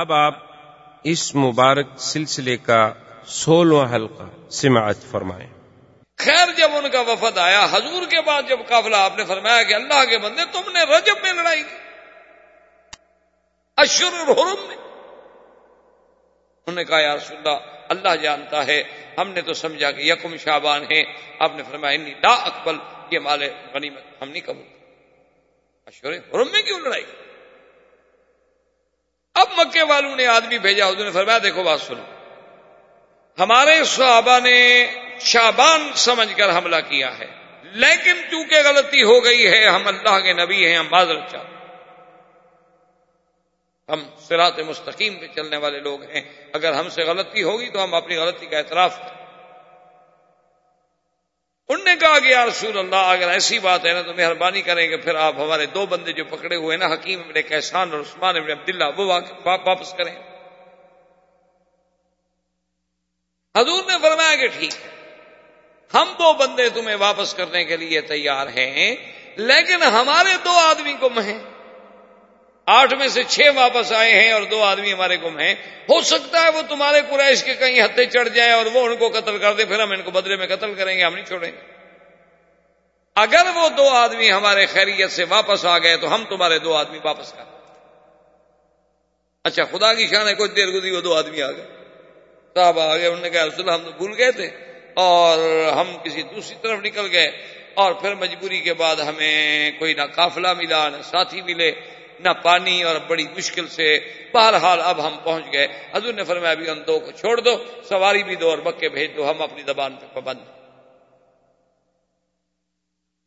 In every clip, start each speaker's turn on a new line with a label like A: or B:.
A: اب آپ اس مبارک سلسلے کا سولہواں حلقہ سماعت فرمائیں۔
B: خیر جب ان کا وفد آیا، حضور کے بعد جب قافلہ آپ نے فرمایا کہ اللہ کے بندے، تم نے رجب میں لڑائی کی۔ اشر الحرم میں۔ انہوں نے کہا، یا رسول اللہ اللہ جانتا ہے، ہم نے تو سمجھا کہ یکم شابان ہے آپ نے فرمایا، انی لا اکبل یہ مال غنیمت ہم نہیں قبول۔ اشور حرم میں کیوں لڑائی؟ اب مکے والوں نے آدمی بھیجا، حضور نے فرمایا، دیکھو بات سنو۔ ہمارے صحابہ نے شابان سمجھ کر حملہ کیا ہے۔ لیکن چونکہ غلطی ہو گئی ہے، ہم اللہ کے نبی ہیں، ہم معذرت چاہتے ہم سرات مستقیم پہ چلنے والے لوگ ہیں۔ اگر ہم سے غلطی ہوگی تو ہم اپنی غلطی کا اعتراف کریں۔ ان نے کہا کہ یا رسول اللہ، اگر ایسی بات ہے نا تو مہربانی کریں کہ پھر آپ ہمارے دو بندے جو پکڑے ہوئے نا، حکیم ابن کیسان اور عثمان ابن عبداللہ، وہ واپس کریں۔ حضور نے فرمایا کہ ٹھیک ہے۔ ہم دو بندے تمہیں واپس کرنے کے لیے تیار ہیں، لیکن ہمارے دو آدمی کو مہیں آٹھ میں سے چھ واپس آئے ہیں اور دو آدمی ہمارے گم ہیں۔ ہو سکتا ہے وہ تمہارے قریش کے کہیں ہتھے چڑھ جائیں اور وہ ان کو قتل کر دے، پھر ہم ان کو بدلے میں قتل کریں گے، ہم نہیں چھوڑیں گے۔ اگر وہ دو آدمی ہمارے خیریت سے واپس آ گئے تو ہم تمہارے دو آدمی واپس کر۔ اچھا خدا کی شان ہے، کچھ دیر گزری، وہ دو آدمی آ گئے۔ صاحب آ گئے، انہوں نے کہا رسول ہم تو بھول گئے تھے اور ہم کسی دوسری طرف نکل گئے اور پھر مجبوری کے بعد ہمیں کوئی نہ قافلہ ملا، نہ ساتھی ملے۔ نہ پانی اور بڑی مشکل سے بہرحال اب ہم پہنچ گئے۔ حضور نے فرمایا، ابھی ان دو کو چھوڑ دو، سواری بھی دو اور بکے بھیج دو، ہم اپنی زبان پہ پابند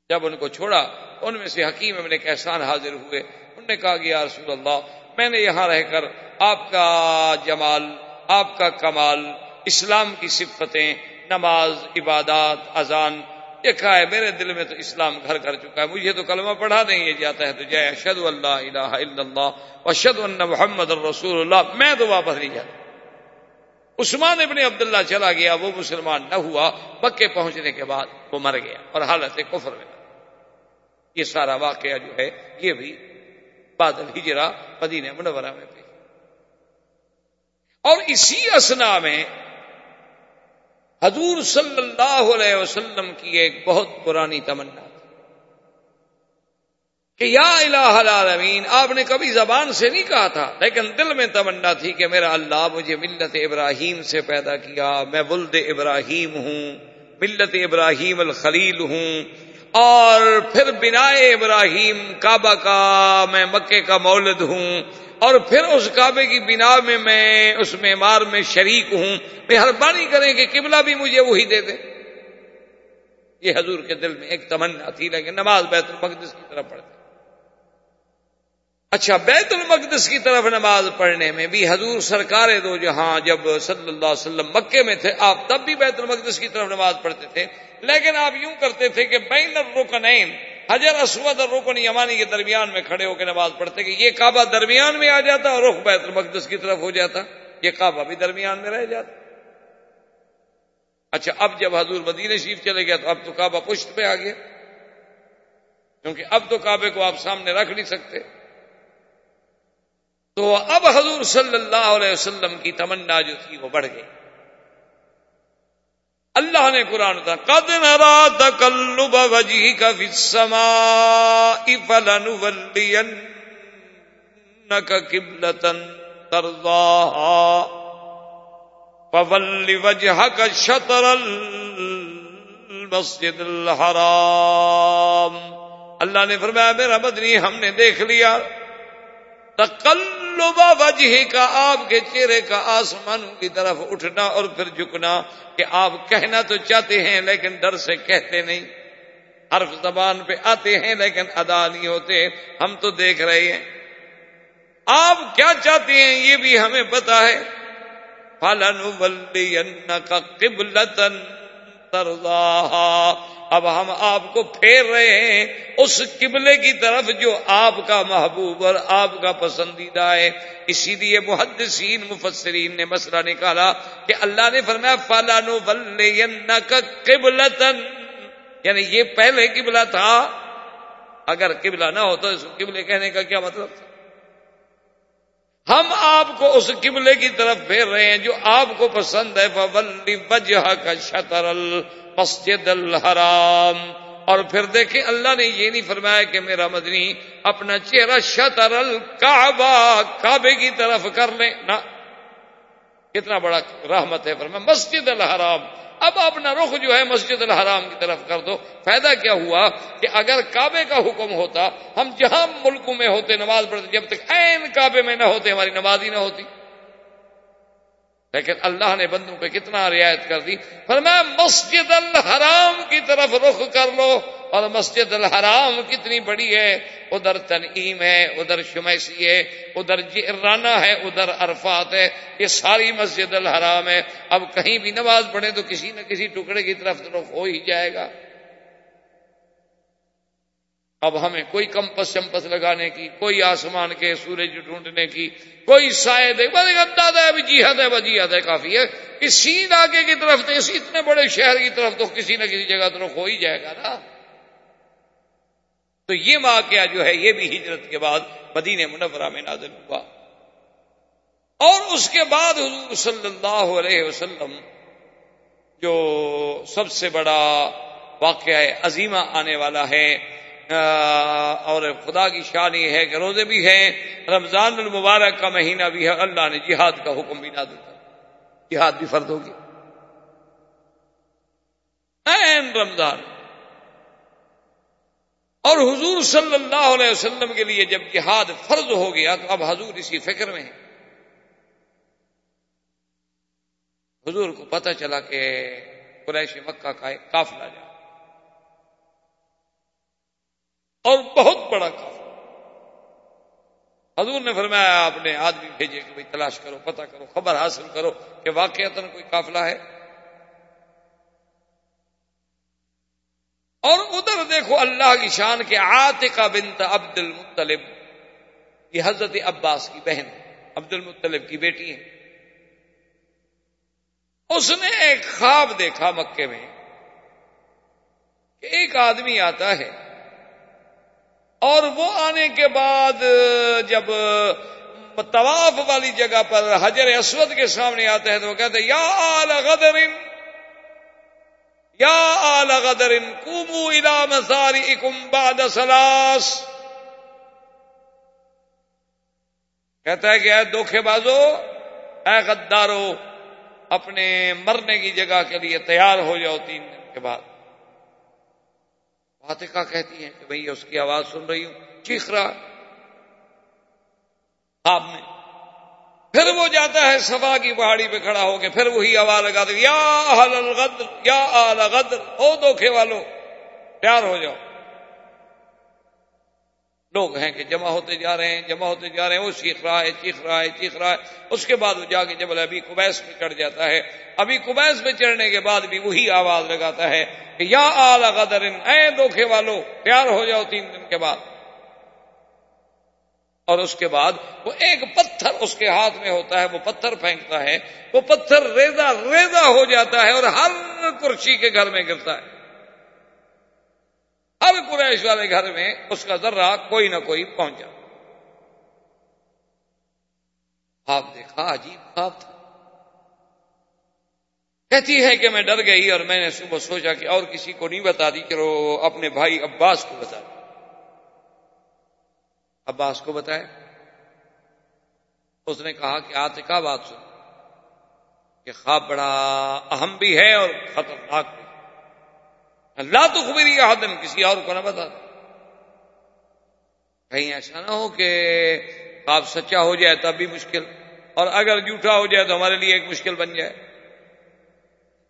B: جب ان کو چھوڑا، ان میں سے حکیم ابن احسان حاضر ہوئے۔ انہوں نے کہا کہ یا رسول اللہ، میں نے یہاں رہ کر آپ کا جمال، آپ کا کمال، اسلام کی صفتیں، نماز، عبادات، اذان دیکھا ہے میرے دل میں تو اسلام گھر کر چکا ہے، مجھے تو کلمہ پڑھا نہیں یہ جاتا ہے تو جے اشد اللہ الہ الا اللہ اشد اللہ محمد الرسول اللہ میں تو واپس نہیں جاتا۔ عثمان ابن عبداللہ چلا گیا، وہ مسلمان نہ ہوا، مکے پہنچنے کے بعد وہ مر گیا اور حالت کفر میں۔ یہ سارا واقعہ جو ہے، یہ بھی بادل ہجرا مدینہ منورہ میں بھی اور اسی اسنا میں حضور صلی اللہ علیہ وسلم کی ایک بہت پرانی تمنا تھی کہ یا الہ العالمین، آپ نے کبھی زبان سے نہیں کہا تھا، لیکن دل میں تمنا تھی کہ میرا اللہ مجھے ملت ابراہیم سے پیدا کیا، میں ولد ابراہیم ہوں، ملت ابراہیم الخلیل ہوں اور پھر بنا ابراہیم کعبہ کا میں مکے کا مولد ہوں، اور پھر اس کعبے کی بنا میں میں اس معمار میں شریک ہوں۔ مہربانی کریں کہ قبلہ بھی مجھے وہی دے دیں۔ یہ حضور کے دل میں ایک تمنا تھی، لیکن نماز بیت المقدس کی طرف پڑھتے اچھا بیت المقدس کی طرف نماز پڑھنے میں بھی حضور سرکار دو جہاں جب صلی اللہ علیہ وسلم مکے میں تھے، آپ تب بھی بیت المقدس کی طرف نماز پڑھتے تھے۔ لیکن آپ یوں کرتے تھے کہ بین الرکنین، حجر اسود اور رکن یمانی کے درمیان میں کھڑے ہو کے نماز پڑھتے کہ یہ کعبہ درمیان میں آ جاتا اور رخ بیت المقدس کی طرف ہو جاتا۔ یہ کعبہ بھی درمیان میں رہ جاتا۔ اچھا اب جب حضور مدینہ شریف چلے گیا تو اب تو کعبہ پشت پہ آ گیا۔ کیونکہ اب تو کعبے کو آپ سامنے رکھ نہیں سکتے۔ تو اب حضور صلی اللہ علیہ وسلم کی تمنا جو تھی وہ بڑھ گئی۔ اللہ نے قرآن تھا قد نرا تقلب وجی کا فسما فلن ولین قبلتن فول وجہ کا شطر المسجد الحرام۔ اللہ نے فرمایا، میرا بدنی ہم نے دیکھ لیا۔ تقلب وجہ کا، آپ کے چہرے کا آسمانوں کی طرف اٹھنا اور پھر جھکنا کہ آپ کہنا تو چاہتے ہیں لیکن ڈر سے کہتے نہیں۔ حرف زبان پہ آتے ہیں لیکن ادا نہیں ہوتے۔ ہم تو دیکھ رہے ہیں۔ آپ کیا چاہتے ہیں یہ بھی ہمیں پتا ہے۔ فلن کا قبلتن اب ہم آپ کو پھیر رہے ہیں اس قبلے کی طرف جو آپ کا محبوب اور آپ کا پسندیدہ ہے۔ اسی لیے محدثین، مفسرین نے مسئلہ نکالا کہ اللہ نے فرمایا فالانو کا قبلتن یعنی یہ پہلے قبلہ تھا۔ اگر قبلہ نہ ہو تو اس قبلے کہنے کا کیا مطلب؟ تھا ہم آپ کو اس قبلے کی طرف پھیر رہے ہیں جو آپ کو پسند ہے فولی وجہ کا شطر المسجد الحرام۔ اور پھر دیکھیں، اللہ نے یہ نہیں فرمایا کہ میرا مدنی اپنا چہرہ شطر الکعبہ کعبے کی طرف کر لیں۔ نہ، کتنا بڑا رحمت ہے، فرمایا مسجد الحرام۔ اب اپنا رخ جو ہے مسجد الحرام کی طرف کر دو۔ فائدہ کیا ہوا کہ اگر کعبے کا حکم ہوتا، ہم جہاں ملکوں میں ہوتے، نماز پڑھتے، جب تک این کعبے میں نہ ہوتے، ہماری نماز ہی نہ ہوتی۔ لیکن اللہ نے بندوں پہ کتنا رعایت کر دی۔ فرمایا، مسجد الحرام کی طرف رخ کر لو۔ اور مسجد الحرام کتنی بڑی ہے، ادھر تنعیم ہے، ادھر شمیسی ہے، ادھر جرانا ہے، ادھر عرفات ہے، یہ ساری مسجد الحرام ہے۔ اب کہیں بھی نماز پڑھے تو کسی نہ کسی ٹکڑے کی طرف رخ ہو ہی جائے گا۔ اب ہمیں کوئی کمپس چمپس لگانے کی، کوئی آسمان کے سورج ڈھونڈنے کی، کوئی سائے دے دادا ہے جہاد ہے جہاد ہے، کافی ہے۔ کسی علاقے کی طرف تو اسی اتنے بڑے شہر کی طرف تو کسی نہ کسی جگہ تو ہو ہی جائے گا نا۔ تو یہ واقعہ جو ہے یہ بھی ہجرت کے بعد مدینہ منورہ میں نازل ہوا۔ اور اس کے بعد حضور صلی اللہ علیہ وسلم جو سب سے بڑا واقعہ عظیمہ آنے والا ہے اور خدا کی شان یہ ہے کہ روزے بھی ہیں، رمضان المبارک کا مہینہ بھی ہے، اللہ نے جہاد کا حکم بھی نہ دیا۔ جہاد بھی فرد ہوگی۔ این رمضان اور حضور صلی اللہ علیہ وسلم کے لیے جب جہاد فرض ہو گیا، تو اب حضور اسی فکر میں ہے حضور کو پتہ چلا کہ قریش مکہ کا ایک قافلہ جائے اور بہت بڑا کافی حضور نے فرمایا، آپ نے آدمی بھیجے کہ بھائی تلاش کرو، پتہ کرو، خبر حاصل کرو کہ واقع کوئی قافلہ ہے۔ اور ادھر دیکھو اللہ کی شان کے آتقا بنت عبد المطلب یہ حضرت عباس کی بہن عبد المطلب کی بیٹی ہے اس نے ایک خواب دیکھا مکے میں کہ ایک آدمی آتا ہے اور وہ آنے کے بعد جب طواف والی جگہ پر حجر اسود کے سامنے آتے ہیں تو وہ کہتے یا آل غدر یا آل غدر کومو الا مساری بعد سلاس. کہتا ہے کہ اے دھوکھے بازو، اے غدارو، اپنے مرنے کی جگہ کے لیے تیار ہو جاؤ تین دن کے بعد۔ فاتحہ کہتی ہیں کہ بھئی اس کی آواز سن رہی ہوں۔ چیخ رہا۔ آپ میں پھر وہ جاتا ہے سبا کی پہاڑی پہ کھڑا ہو کے پھر وہی آواز لگا دے، یا الغدر، یا آل غدر، او دھوکھے والو، تیار ہو جاؤ۔ لوگ ہیں کہ جمع ہوتے جا رہے ہیں، جمع ہوتے جا رہے ہیں وہ چیخ رہا ہے چیخ رہا ہے چیخ رہا ہے۔ اس کے بعد وہ جا کے جب ابھی کبیس پہ چڑھ جاتا ہے، ابھی کبیس پہ چڑھنے کے بعد بھی وہی آواز لگاتا ہے کہ یا آل غدر، اے دھوکھے والو، تیار ہو جاؤ تین دن کے بعد۔ اور اس کے بعد وہ ایک پتھر اس کے ہاتھ میں ہوتا ہے، وہ پتھر پھینکتا ہے، وہ پتھر ریزا ریزا ہو جاتا ہے اور ہر کرسی کے گھر میں گرتا ہے۔ ہر قریش والے گھر میں اس کا ذرہ کوئی نہ کوئی پہنچا آپ دیکھا، عجیب خواب تھا۔ کہتی ہے کہ میں ڈر گئی اور میں نے صبح سوچا کہ اور کسی کو نہیں بتا دی کہ وہ اپنے بھائی عباس کو بتا دی۔ عباس کو بتایا اس نے کہا کہ آتے کا بات سن، کہ خواب بڑا اہم بھی ہے اور خطرناک بھی اللہ تو خبری آدم کسی اور کو نہ بتا۔ کہیں ایسا نہ ہو کہ آپ سچا ہو جائے تب بھی مشکل، اور اگر جھوٹا ہو جائے تو ہمارے لیے ایک مشکل بن جائے۔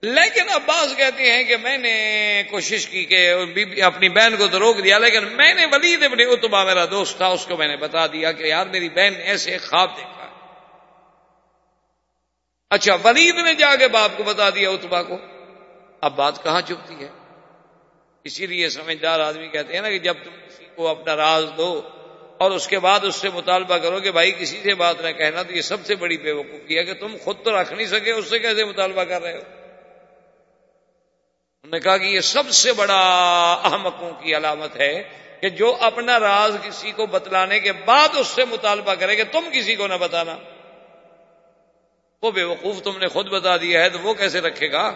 B: لیکن عباس کہتے ہیں کہ میں نے کوشش کی کہ اپنی بہن کو تو روک دیا، لیکن میں نے ولید ابن اتبا میرا دوست تھا، اس کو میں نے بتا دیا کہ یار میری بہن نے ایسے خواب دیکھا اچھا ولید نے جا کے باپ کو بتا دیا اتبا کو۔ اب بات کہاں چپتی ہے؟ اسی لیے سمجھدار آدمی کہتے ہیں نا کہ جب تم کسی کو اپنا راز دو اور اس کے بعد اس سے مطالبہ کرو کہ بھائی کسی سے بات نہ کہنا تو یہ سب سے بڑی بے وقوفی ہے کہ تم خود تو رکھ نہیں سکے، اس سے کیسے مطالبہ کر رہے ہو؟ انہوں نے کہا کہ یہ سب سے بڑا احمقوں کی علامت ہے کہ جو اپنا راز کسی کو بتلانے کے بعد اس سے مطالبہ کرے کہ تم کسی کو نہ بتانا۔ وہ بے وقوف تم نے خود بتا دیا ہے تو وہ کیسے رکھے گا؟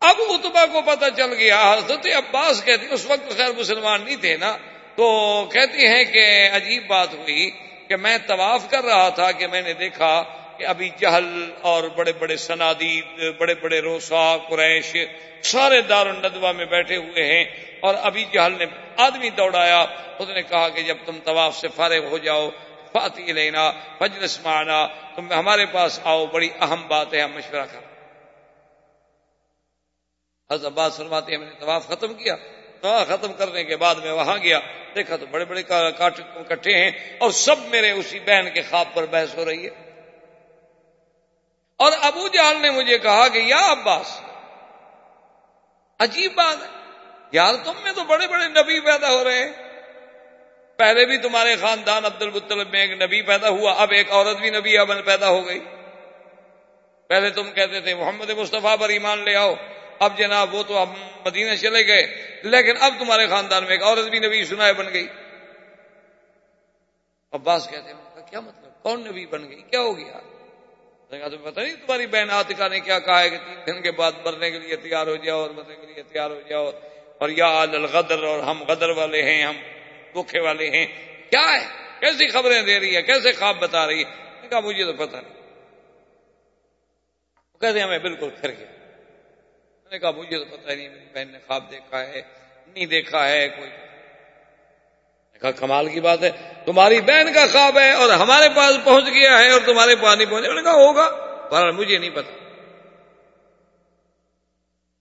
B: اب اتبا کو پتہ چل گیا، حضرت عباس کہتی اس وقت خیر مسلمان نہیں تھے نا۔ تو کہتی ہیں کہ عجیب بات ہوئی کہ میں طواف کر رہا تھا کہ میں نے دیکھا کہ ابھی جہل اور بڑے بڑے سنادید، بڑے بڑے روسا، قریش سارے دار الندوا میں بیٹھے ہوئے ہیں اور ابھی جہل نے آدمی دوڑایا۔ اس نے کہا کہ جب تم طواف سے فارغ ہو جاؤ فاتح لینا فجرس مانا تم ہمارے پاس آؤ، بڑی اہم بات ہے، ہم مشورہ کر حضرت عباس فرماتے ہیں میں نے طواف ختم کیا۔ طواف ختم کرنے کے بعد میں وہاں گیا۔ دیکھا تو بڑے بڑے کٹھے ہیں اور سب میرے اسی بہن کے خواب پر بحث ہو رہی ہے۔ اور ابو جہل نے مجھے کہا کہ یا عباس، عجیب بات ہے۔ یار، تم میں تو بڑے بڑے نبی پیدا ہو رہے ہیں۔ پہلے بھی تمہارے خاندان عبد المطلب میں ایک نبی پیدا ہوا، اب ایک عورت بھی نبی ابن پیدا ہو گئی۔ پہلے تم کہتے تھے، محمد مصطفیٰ پر ایمان لے آؤ۔ اب جناب، وہ تو اب مدینہ چلے گئے۔ لیکن اب تمہارے خاندان میں ایک عورت بھی نبی سنائے بن گئی۔ عباس کہتے ہیں، کیا مطلب؟ کون نبی بن گئی؟ کیا ہو گیا؟ تمہیں پتا نہیں تمہاری بہن آتکا نے کیا کہا ہے کہ تین دن کے بعد مرنے کے لیے تیار ہو جاؤ اور مرنے کے لیے تیار ہو جاؤ اور یا الغدر اور ہم غدر والے ہیں، ہم دکھے والے ہیں۔ کیا ہے؟ کیسی خبریں دے رہی ہے؟ کیسے خواب بتا رہی ہے؟ کہا، مجھے تو پتا نہیں۔ کہتے ہیں، ہمیں بالکل پھر گیا۔ میں نے کہا، مجھے تو پتا نہیں، میری بہن نے خواب دیکھا ہے، نہیں دیکھا ہے، کوئی کہا، کمال کی بات ہے، تمہاری بہن کا خواب ہے اور ہمارے پاس پہنچ گیا ہے اور تمہارے پاس نہیں پہنچے۔ نے کہا، ہوگا، پر مجھے نہیں پتا۔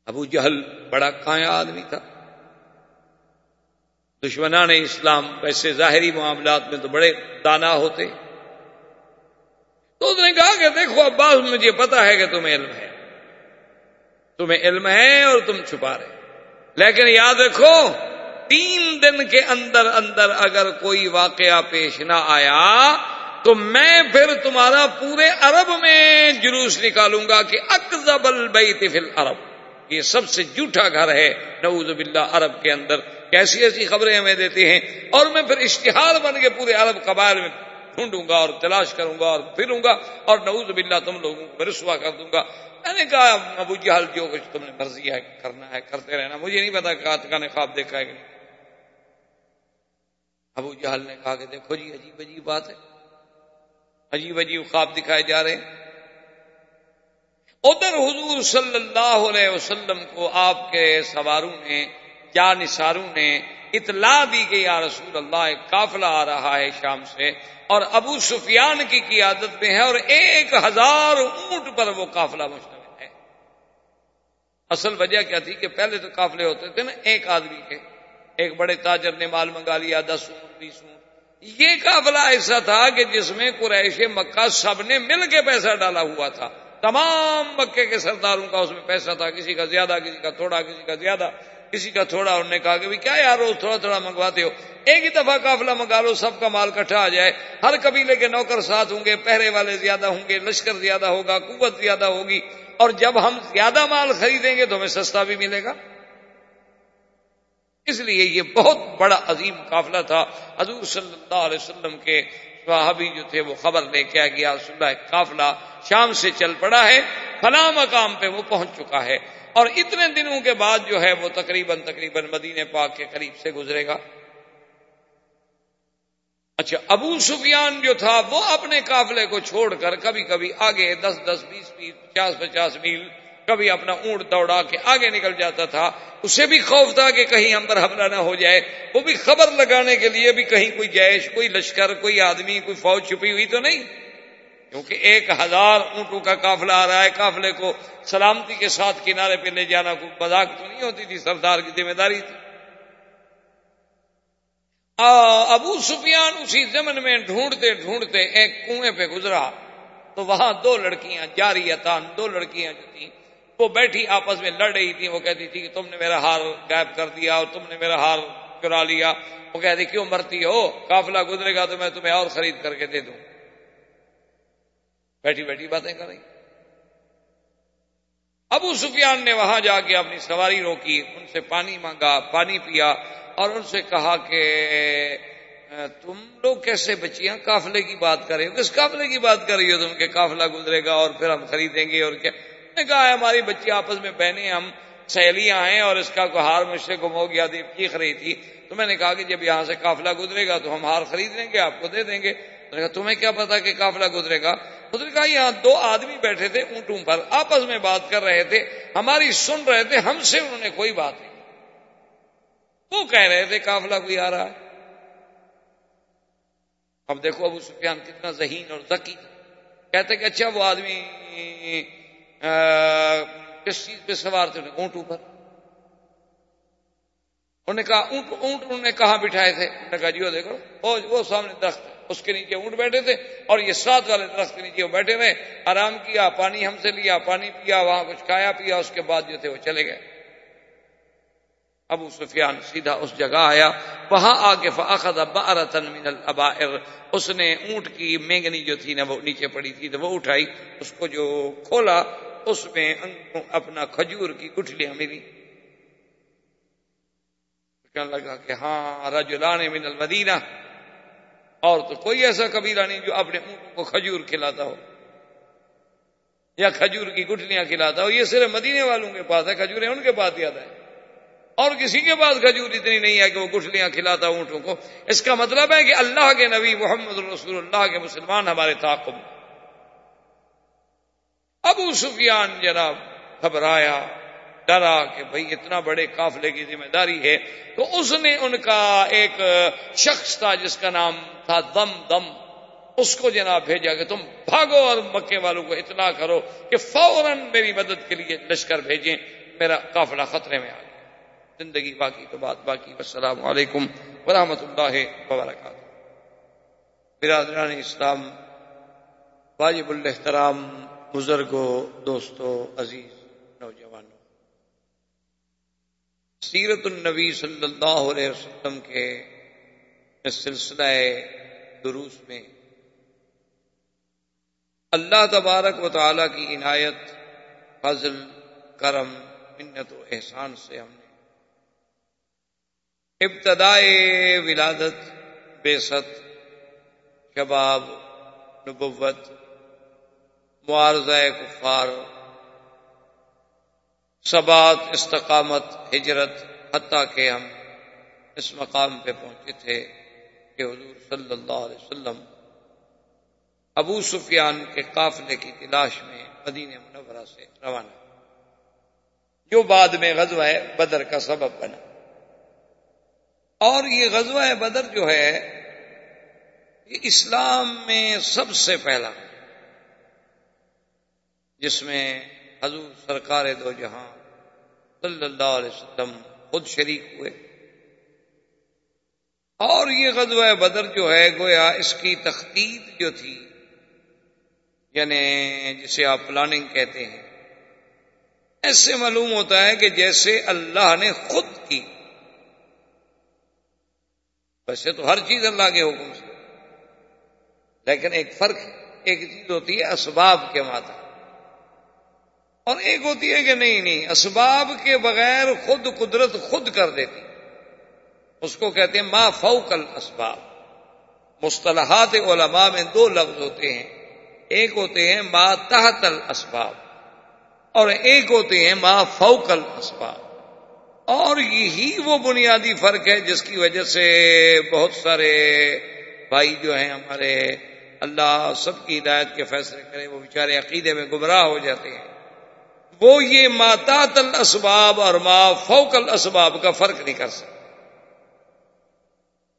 B: ابو جہل بڑا کایا آدمی تھا۔ دشمنان اسلام ویسے ظاہری معاملات میں تو بڑے دانا ہوتے۔ تو اس نے کہا کہ دیکھو، عباس، مجھے پتا ہے کہ تمہیں علم ہے تمہیں علم ہے اور تم چھپا رہے۔ لیکن یاد رکھو تین دن کے اندر اندر اگر کوئی واقعہ پیش نہ آیا تو میں پھر تمہارا پورے عرب میں جلوس نکالوں گا کہ اکزب البیت فی العرب۔ یہ سب سے جھوٹا گھر ہے۔ نعوذ باللہ عرب کے اندر کیسی ایسی خبریں ہمیں دیتے ہیں۔ اور میں پھر اشتہار بن کے پورے عرب قبائل میں ڈھونڈوں گا اور تلاش کروں گا اور پھروں گا اور نعوذ باللہ تم لوگوں کو رسوا کر دوں گا۔ میں نے کہا، ابو جہل جو کچھ تم نے مرضی ہے کرنا ہے، کرتے رہنا۔ مجھے نہیں پتا کہ نے خواب دیکھا ہے کہ نہیں۔ ابو جہل نے کہا کہ دیکھو جی عجیب عجیب بات ہے۔ عجیب عجیب خواب دکھائے جا رہے ہیں۔ ادھر حضور صلی اللہ علیہ وسلم کو آپ کے سواروں نے یا نثاروں نے اطلاع دی کہ یا رسول اللہ، ایک قافلہ آ رہا ہے شام سے اور ابو سفیان کی قیادت میں ہے اور ایک ہزار اونٹ پر وہ قافلہ مشتمل ہے۔ اصل وجہ کیا تھی کہ پہلے تو قافلے ہوتے تھے نا، ایک آدمی کے۔ ایک بڑے تاجر نے مال منگا لیا، دس اونٹ بیس اونٹ یہ قافلہ ایسا تھا کہ جس میں قریش مکہ سب نے مل کے پیسہ ڈالا ہوا تھا۔ تمام مکے کے سرداروں کا اس میں پیسہ تھا، کسی کا زیادہ، کسی کا تھوڑا، کسی کا زیادہ، کسی کا تھوڑا۔ انہوں نے کہا کہ کیا یار روز تھوڑا تھوڑا منگواتے ہو؟ ایک ہی دفعہ قافلہ منگا لو، سب کا مال کٹھا آ جائے۔ ہر قبیلے کے نوکر ساتھ ہوں گے، پہرے والے زیادہ ہوں گے، لشکر زیادہ ہوگا، قوت زیادہ ہوگی۔ اور جب ہم زیادہ مال خریدیں گے تو ہمیں سستا بھی ملے گا۔ اس لیے یہ بہت بڑا عظیم قافلہ تھا۔ حضور صلی اللہ علیہ وسلم کے صحابی جو تھے وہ خبر لے کے آ گیا قافلہ شام سے چل پڑا ہے، فلاں مقام پہ وہ پہنچ چکا ہے۔ اور اتنے دنوں کے بعد جو ہے وہ تقریباً تقریباً مدینے پاک کے قریب سے گزرے گا۔ اچھا ابو سفیان جو تھا وہ اپنے قافلے کو چھوڑ کر کبھی کبھی آگے دس دس، بیس بیس پچاس پچاس میل کبھی اپنا اونٹ دوڑا کے آگے نکل جاتا تھا، اسے بھی خوف تھا کہ کہیں ہم پر حملہ نہ ہو جائے۔ وہ بھی خبر لگانے کے لیے بھی کہیں کوئی جیش، کوئی لشکر، کوئی آدمی، کوئی فوج چھپی ہوئی تو نہیں۔ کیونکہ ایک ہزار اونٹوں کا قافلہ آ رہا ہے، قافلے کو سلامتی کے ساتھ کنارے پہ لے جانا کوئی مذاق تو نہیں ہوتی تھی، سردار کی ذمہ داری تھی۔ ابو سفیان اسی زمن میں ڈھونڈتے ڈھونڈتے ایک کنویں پہ گزرا تو وہاں دو لڑکیاں جاری دو لڑکیاں جو تھیں وہ بیٹھی آپس میں لڑ رہی تھی، وہ کہتی تھی کہ تم نے میرا ہار غائب کر دیا اور تم نے میرا ہار چرا لیا۔ وہ کہتی کیوں مرتی ہو؟ قافلہ گزرے گا تو میں تمہیں اور خرید کر کے دے دوں۔ بیٹھی بیٹھی باتیں کر رہی۔ ابو سفیان نے وہاں جا کے اپنی سواری روکی، ان سے پانی مانگا، پانی پیا اور ان سے کہا کہ تم لوگ کیسے بچیاں کافلے کی بات کر رہے ہو؟ کس کافلے کی بات کر رہی ہو تم کے کافلا گزرے گا اور پھر ہم خریدیں گے اور کیا؟ نے کہا ہے ہماری بچی، آپس میں بہنیں، ہم سہیلیاں ہیں اور اس کا کوئی ہار مجھ سے گم ہو گیا تھی چیخ رہی تھی تو میں نے کہا کہ جب یہاں سے کافلا گزرے گا تو ہم ہار خرید لیں گے، آپ کو دے دیں گے۔ کہا، تمہیں کیا پتا کہ کافلا گزرے گا؟ اس نے کہا، یہاں دو آدمی بیٹھے تھے اونٹوں پر، آپس میں بات کر رہے تھے، ہماری سن رہے تھے، ہم سے انہوں نے کوئی بات نہیں وہ کہہ رہے تھے کافلا کوئی آ رہا ہے؟ اب دیکھو، ابو سفیان کتنا ذہین اور ذکی کہتے کہ اچھا وہ آدمی کس چیز پہ سوار تھے اونٹوں پر انہوں نے کہا، اونٹ اونٹ انہوں نے کہاں بٹھائے تھے؟ انہوں نے کہا جی وہ دیکھو، وہ سامنے درخت اس کے نیچے اونٹ بیٹھے تھے اور یہ سات والے درخت کے نیچے وہ بیٹھے ہوئے آرام کیا، پانی ہم سے لیا، پانی پیا، وہاں کچھ کھایا پیا، اس کے بعد جو تھے وہ چلے گئے۔ ابو سفیان سیدھا اس جگہ آیا۔ وہاں آ کے فاخذ بارتن من الابائر اس نے اونٹ کی مینگنی جو تھی نا، وہ نیچے پڑی تھی تو وہ اٹھائی۔ اس کو جو کھولا اس میں اپنا کھجور کی گٹھلیاں ملی کہنے لگا کہ ہاں رجلان من المدینہ۔ اور تو کوئی ایسا قبیلہ نہیں جو اپنے اونٹوں کو کھجور کھلاتا ہو۔ یا کھجور کی گٹھلیاں کھلاتا ہو۔ یہ صرف مدینے والوں کے پاس ہے، کھجوریں ان کے پاس یاد ہے اور کسی کے پاس کھجور اتنی نہیں ہے کہ وہ گٹھلیاں کھلاتا اونٹوں کو۔ اس کا مطلب ہے کہ اللہ کے نبی محمد رسول اللہ کے مسلمان ہمارے تعاقب ابو سفیان جناب گھبرایا، ڈرا کہ بھئی اتنا بڑے قافلے کی ذمہ داری ہے۔ تو اس نے ان کا ایک شخص تھا جس کا نام تھا دم دم۔ اس کو جناب بھیجا کہ تم بھاگو اور مکے والوں کو اطلاع کرو کہ فوراً میری مدد کے لیے لشکر بھیجیں۔ میرا قافلہ خطرے میں آ گیا۔ زندگی باقی تو بات باقی۔ السلام علیکم ورحمۃ اللہ وبرکاتہ۔ برادران اسلام، واجب الحترام بزرگوں دوستوں عزیز نوجوانوں، سیرت النبی صلی اللہ علیہ وسلم کے اس سلسلہ دروس میں اللہ تبارک و تعالی کی عنایت، فضل، کرم، منت و احسان سے ہم نے ابتدائے ولادت، بے ست، شباب، نبوت معارضہ کفار سبات استقامت، ہجرت، حتیٰ کہ ہم اس مقام پہ پہنچے تھے کہ حضور صلی اللہ علیہ وسلم ابو سفیان کے قافلے کی تلاش میں مدینہ منورہ سے روانہ۔ جو بعد میں غزوہ بدر کا سبب بنا۔ اور یہ غزوہ بدر جو ہے، یہ اسلام میں سب سے پہلا۔ ہے جس میں حضور سرکار دو جہاں صلی اللہ علیہ وسلم خود شریک ہوئے۔ اور یہ غزوہ بدر جو ہے، گویا اس کی تختیت جو تھی یعنی جسے آپ پلاننگ کہتے ہیں ایسے معلوم ہوتا ہے کہ جیسے اللہ نے خود کی، ویسے تو ہر چیز اللہ کے حکم سے، لیکن ایک فرق، ایک چیز ہوتی ہے اسباب کے ماتا اور ایک ہوتی ہے کہ نہیں نہیں، اسباب کے بغیر خود قدرت خود کر دیتی۔ اس کو کہتے ہیں ما فوکل اسباب مصطلحات علماء میں دو لفظ ہوتے ہیں۔ ایک ہوتے ہیں ما تحت الاسباب اور ایک ہوتے ہیں ما فوکل اسباب اور یہی وہ بنیادی فرق ہے جس کی وجہ سے بہت سارے بھائی جو ہیں ہمارے اللہ سب کی ہدایت کے فیصلے کرے وہ بیچارے عقیدے میں گمراہ ہو جاتے ہیں۔ وہ یہ ماتات الاسباب اور ما فوق الاسباب کا فرق نہیں کر سکتے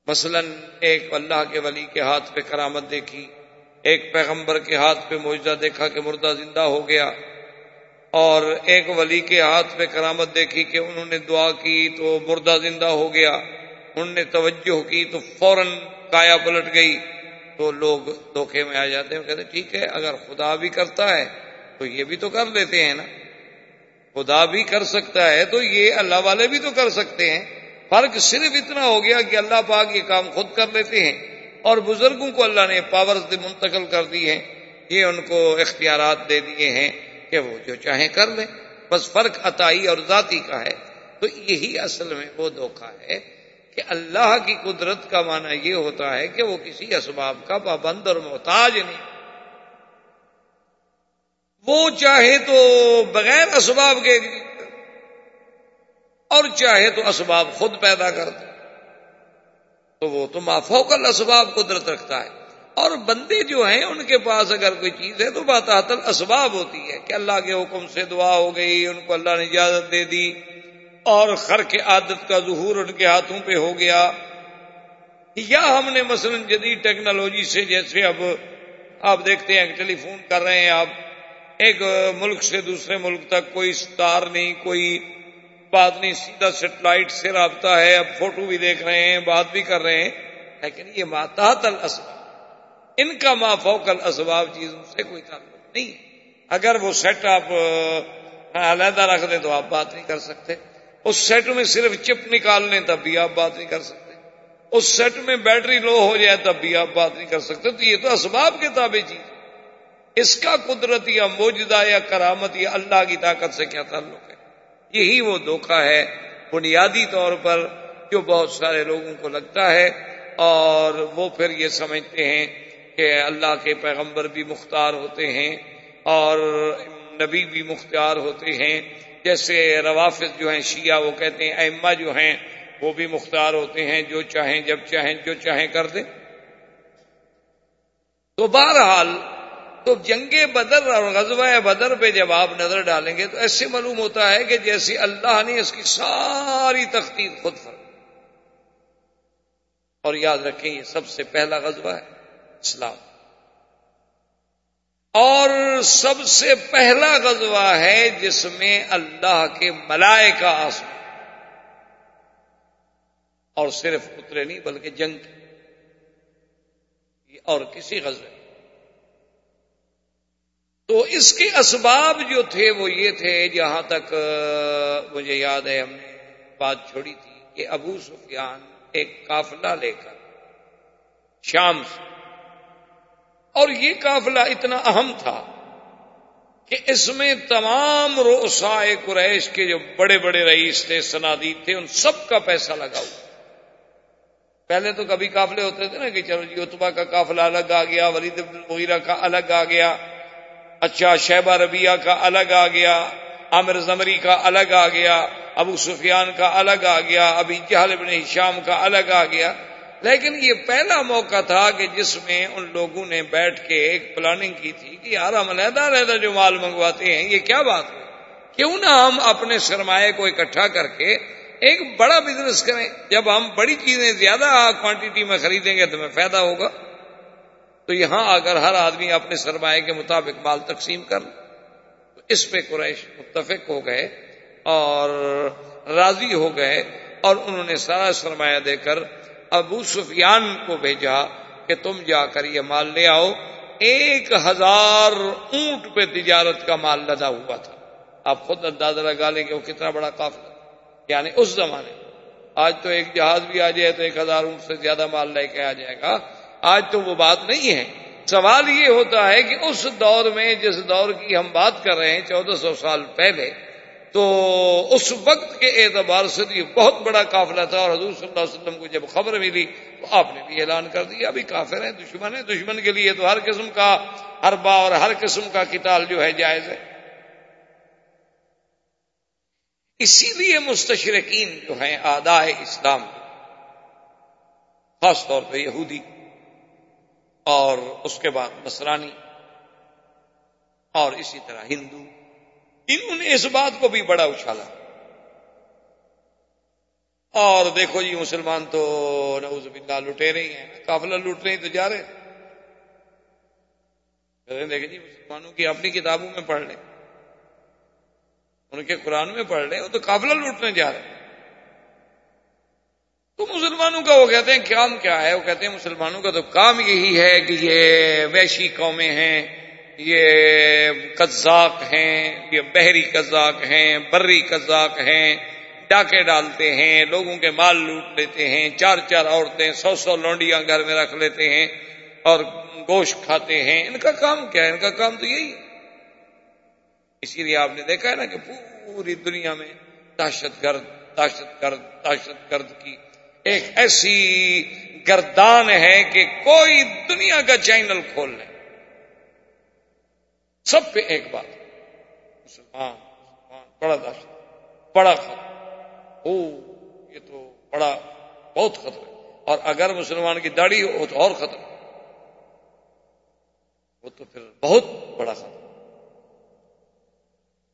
B: مثلا ایک اللہ کے ولی کے ہاتھ پہ کرامت دیکھی، ایک پیغمبر کے ہاتھ پہ موجودہ دیکھا کہ مردہ زندہ ہو گیا، اور ایک ولی کے ہاتھ میں کرامت دیکھی کہ انہوں نے دعا کی تو مردہ زندہ ہو گیا، انہوں نے توجہ کی تو فوراً کایا پلٹ گئی۔ تو لوگ دھوکے میں آ جاتے ہیں کہتے ٹھیک ہے، اگر خدا بھی کرتا ہے تو یہ بھی تو کر لیتے ہیں نا۔ خدا بھی کر سکتا ہے تو یہ اللہ والے بھی تو کر سکتے ہیں۔ فرق صرف اتنا ہو گیا کہ اللہ پاک یہ کام خود کر لیتے ہیں اور بزرگوں کو اللہ نے پاور منتقل کر دی ہے یہ ان کو اختیارات دے دیے ہیں کہ وہ جو چاہیں کر لیں۔ بس فرق عطائی اور ذاتی کا ہے۔ تو یہی اصل میں وہ دھوکہ ہے کہ اللہ کی قدرت کا معنی یہ ہوتا ہے کہ وہ کسی اسباب کا پابند اور محتاج نہیں۔ وہ چاہے تو بغیر اسباب کے اور چاہے تو اسباب خود پیدا کر دے، تو وہ تو مافوکل اسباب قدرت رکھتا ہے۔ اور بندے جو ہیں، ان کے پاس اگر کوئی چیز ہے، تو بات اسباب ہوتی ہے کہ اللہ کے حکم سے دعا ہو گئی، ان کو اللہ نے اجازت دے دی، اور خر کے عادت کا ظہور ان کے ہاتھوں پہ ہو گیا۔ یا ہم نے مثلا جدید ٹیکنالوجی سے جیسے اب آپ دیکھتے ہیں ٹیلی فون کر رہے ہیں، آپ ایک ملک سے دوسرے ملک تک کوئی ستار نہیں، کوئی بات نہیں، سیدھا سیٹلائٹ سے رابطہ ہے، اب فوٹو بھی دیکھ رہے ہیں، بات بھی کر رہے ہیں، لیکن یہ ماتحت الاسباب، ان کا ما فوکل اسباب چیزوں سے کوئی تعلق نہیں اگر وہ سیٹ آپ علیحدہ رکھ دیں تو آپ بات نہیں کر سکتے۔ اس سیٹ میں صرف چپ نکال لیں تب بھی آپ بات نہیں کر سکتے۔ اس سیٹ میں بیٹری لو ہو جائے تب بھی آپ بات نہیں کر سکتے۔ تو یہ تو اسباب کے تابع چیز اس کا قدرت یا موجودہ یا کرامت یا اللہ کی طاقت سے کیا تعلق ہے؟ یہی وہ دھوکہ ہے بنیادی طور پر جو بہت سارے لوگوں کو لگتا ہے اور وہ پھر یہ سمجھتے ہیں کہ اللہ کے پیغمبر بھی مختار ہوتے ہیں اور نبی بھی مختار ہوتے ہیں۔ جیسے روافظ جو ہیں شیعہ وہ کہتے ہیں ائمہ جو ہیں وہ بھی مختار ہوتے ہیں، جو چاہیں جب چاہیں، جو چاہیں کر دیں۔ تو بہرحال تو جنگ بدر اور غزوہ بدر پہ جب آپ نظر ڈالیں گے تو ایسے معلوم ہوتا ہے کہ جیسے اللہ نے اس کی ساری تختیق خود فرق اور یاد رکھیں یہ سب سے پہلا غزوہ ہے اسلام۔ اور سب سے پہلا غزوہ ہے جس میں اللہ کے ملائے کا آسمان۔ اور صرف اترے نہیں بلکہ جنگ۔ اور کسی غزوے تو اس کے اسباب جو تھے وہ یہ تھے، جہاں تک مجھے یاد ہے، ہم نے بات چھوڑی تھی کہ ابو سفیان ایک قافلہ لے کر شام سے، اور یہ قافلہ اتنا اہم تھا کہ اس میں تمام روسائے قریش کے جو بڑے بڑے رئیس تھے، سنادید تھے، ان سب کا پیسہ لگا ہوا۔ پہلے تو کبھی قافلے ہوتے تھے نا کہ چلو جی اتبا کا قافلہ الگ آ گیا، ولید المغیرہ کا الگ آ گیا۔ اچھا شہبہ ربیہ کا الگ آ گیا، عامر زمری کا الگ آ گیا، ابو سفیان کا الگ آ گیا ابھی جہل بن شام کا الگ آ گیا۔ لیکن یہ پہلا موقع تھا کہ جس میں ان لوگوں نے بیٹھ کے ایک پلاننگ کی تھی کہ یار ہم علیحدہ علیحدہ جو مال منگواتے ہیں، یہ کیا بات ہے؟ کیوں نہ ہم اپنے سرمایہ کو اکٹھا کر کے ایک بڑا بزنس کریں۔ جب ہم بڑی چیزیں زیادہ کوانٹٹی میں خریدیں گے تو ہمیں فائدہ ہوگا۔ تو یہاں اگر ہر آدمی اپنے سرمایہ کے مطابق مال تقسیم کر تو اس پہ قریش متفق ہو گئے اور راضی ہو گئے اور انہوں نے سارا سرمایہ دے کر ابو سفیان کو بھیجا کہ تم جا کر یہ مال لے آؤ۔ ایک ہزار اونٹ پہ تجارت کا مال لدا ہوا تھا۔ آپ خود اندازہ لگا لیں کہ وہ کتنا بڑا قافلہ یعنی اس زمانے۔ آج تو ایک جہاز بھی آ جائے تو ایک ہزار اونٹ سے زیادہ مال لے کے آ جائے گا۔ آج تو وہ بات نہیں ہے۔ سوال یہ ہوتا ہے کہ اس دور میں جس دور کی ہم بات کر رہے ہیں چودہ سو سال پہلے، تو اس وقت کے اعتبار سے یہ بہت بڑا قافلہ تھا اور حضور صلی اللہ علیہ وسلم کو جب خبر ملی تو آپ نے بھی اعلان کر دیا۔ ابھی کافر ہیں، دشمن ہے دشمن کے لیے تو ہر قسم کا اربا اور ہر قسم کا کتاب جو ہے جائز ہے۔ اسی لیے مستشرقین جو ہیں آدائے اسلام، خاص طور پہ یہودی اور اس کے بعد نصرانی اور اسی طرح ہندو انہوں نے اس بات کو بھی بڑا اچھالا۔ اور دیکھو جی مسلمان تو نعوذ باللہ لٹے رہی ہیں، قافلہ لوٹ رہے ہیں تو جا رہے ہیں، دیکھیں جی مسلمانوں کی اپنی کتابوں میں پڑھ لیں۔ ان کے قرآن میں پڑھ لیں، وہ تو قافلہ لوٹنے جا رہے ہیں۔ تو مسلمانوں کا وہ کہتے ہیں کام کیا ہے؟ وہ کہتے ہیں مسلمانوں کا تو کام یہی ہے کہ یہ ویشی قومیں ہیں، یہ قزاق ہیں، یہ بحری قزاق ہیں، بری قزاق ہیں، ڈاکے ڈالتے ہیں، لوگوں کے مال لوٹ لیتے ہیں، چار چار عورتیں، سو سو لونڈیاں گھر میں رکھ لیتے ہیں اور گوشت کھاتے ہیں۔ ان کا کام کیا ہے؟ ان کا کام تو یہی اسی لیے آپ نے دیکھا ہے نا کہ پوری دنیا میں دہشت گرد دہشت گرد دہشت گرد کی ایک ایسی گردان ہے کہ کوئی دنیا کا چینل کھول لے۔ سب پہ ایک بات۔ مسلمان مسلمان، بڑا دہشت بڑا خطرہ۔ او یہ تو بڑا، بہت خطرہ۔ اور اگر مسلمان کی داڑھی ہو تو اور خطرہ۔ وہ تو پھر بہت بڑا خطرہ۔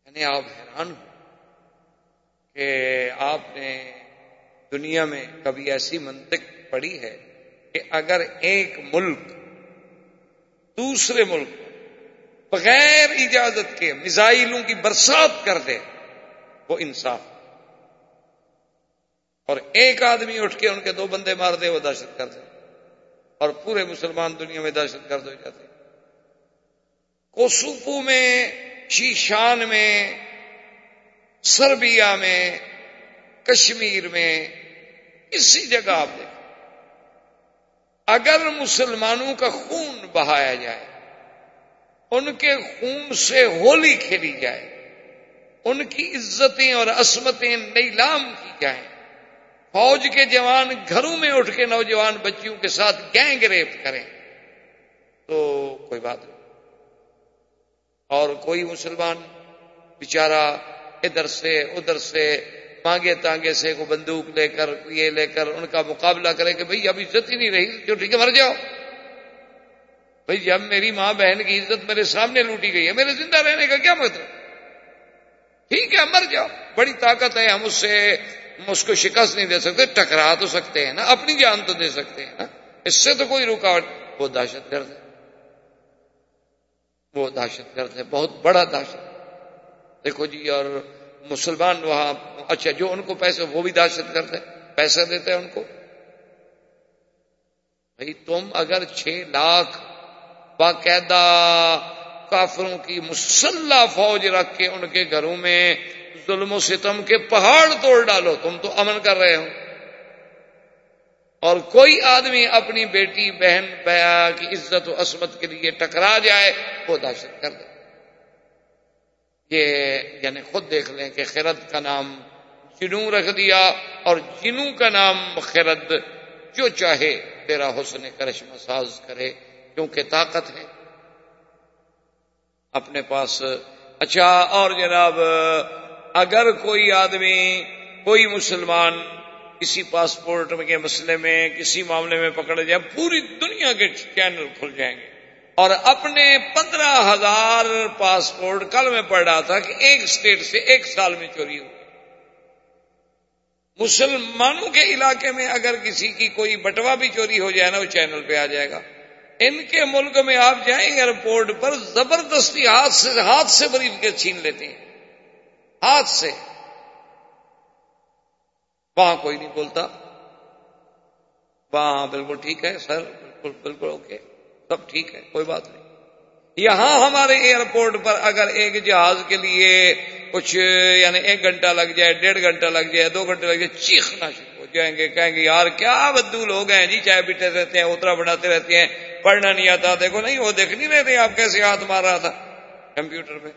B: یعنی آپ حیران ہو کہ آپ نے دنیا میں کبھی ایسی منطق پڑی ہے کہ اگر ایک ملک دوسرے ملک بغیر اجازت کے میزائلوں کی برسات کر دے، وہ انصاف۔ اور ایک آدمی اٹھ کے ان کے دو بندے مار دے، وہ دہشت کر دے اور پورے مسلمان دنیا میں دہشت گرد ہو جاتے کوسوپو میں، شیشان میں، سربیا میں کشمیر میں کسی جگہ آپ دیکھیں اگر مسلمانوں کا خون بہایا جائے، ان کے خون سے ہولی کھیلی جائے، ان کی عزتیں اور عصمتیں نیلام کی جائیں۔ فوج کے جوان گھروں میں اٹھ کے نوجوان بچیوں کے ساتھ گینگ ریپ کریں، تو کوئی بات نہیں۔ اور کوئی مسلمان بیچارہ ادھر سے ادھر سے مانگے تانگے سے کو بندوق لے کر، یہ لے کر ان کا مقابلہ کرے کہ بھئی اب عزت ہی نہیں رہی جو ٹھیک ہے، مر جاؤ۔ بھئی جب میری ماں بہن کی عزت میرے سامنے لوٹی گئی ہے، میرے زندہ رہنے کا کیا مطلب؟ ٹھیک ہے، مر جاؤ۔ بڑی طاقت ہے ہم اس سے اس کو شکست نہیں دے سکتے، ٹکرا تو سکتے ہیں نا، اپنی جان تو دے سکتے ہیں نا۔ اس سے تو کوئی رکاوٹ، وہ دہشت گرد ہے۔ وہ دہشت گرد ہے، بہت بڑا دہشت۔ دیکھو جی اور مسلمان وہاں اچھا جو ان کو پیسے، وہ بھی دہشت گرد ہے پیسے دیتے ہیں ان کو؟ بھائی، تم اگر چھ لاکھ باقاعدہ کافروں کی مسلح فوج رکھ کے ان کے گھروں میں ظلم و ستم کے پہاڑ توڑ ڈالو، تم تو امن کر رہے ہو۔ اور کوئی آدمی اپنی بیٹی، بہن بیا کی عزت و عصمت کے لیے ٹکرا جائے، وہ دہشت کر دے یہ یعنی خود دیکھ لیں کہ خرد کا نام جنو رکھ دیا اور جنو کا نام خرد جو چاہے تیرا حسن کرشم ساز کرے، کیونکہ طاقت ہے۔ اپنے پاس اچھا اور جناب، اگر کوئی آدمی، کوئی مسلمان کسی پاسپورٹ کے مسئلے میں، کسی معاملے میں پکڑ جائے، پوری دنیا کے چینل کھل جائیں گے۔ اور اپنے پندرہ ہزار پاسپورٹ کل میں پڑھ رہا تھا کہ ایک اسٹیٹ سے ایک سال میں چوری ہو۔ مسلمانوں کے علاقے میں اگر کسی کی کوئی بٹوا بھی چوری ہو جائے نا، وہ چینل پہ آ جائے گا۔ ان کے ملک میں آپ جائیں، ایئرپورٹ پر زبردستی ہاتھ سے ہاتھ سے بریف کے چھین لیتے ہیں۔ ہاتھ سے۔ وہاں کوئی نہیں بولتا۔ وہاں بالکل ٹھیک ہے سر، بالکل بالکل اوکے۔ سب ٹھیک ہے، کوئی بات نہیں۔ یہاں ہمارے ایئرپورٹ پر اگر ایک جہاز کے لیے کچھ یعنی ایک گھنٹہ لگ جائے، ڈیڑھ گھنٹہ لگ جائے، دو گھنٹے لگ جائے، چیخنا شروع ہو جائیں گے، کہیں گے، یار، کیا بدو لوگ ہیں؟ جی چائے پیتے رہتے ہیں، اترا بناتے رہتے ہیں، پڑھنا نہیں آتا۔ دیکھو، نہیں، وہ دیکھ نہیں رہتے آپ، کیسے ہاتھ مار رہا تھا کمپیوٹر پہ۔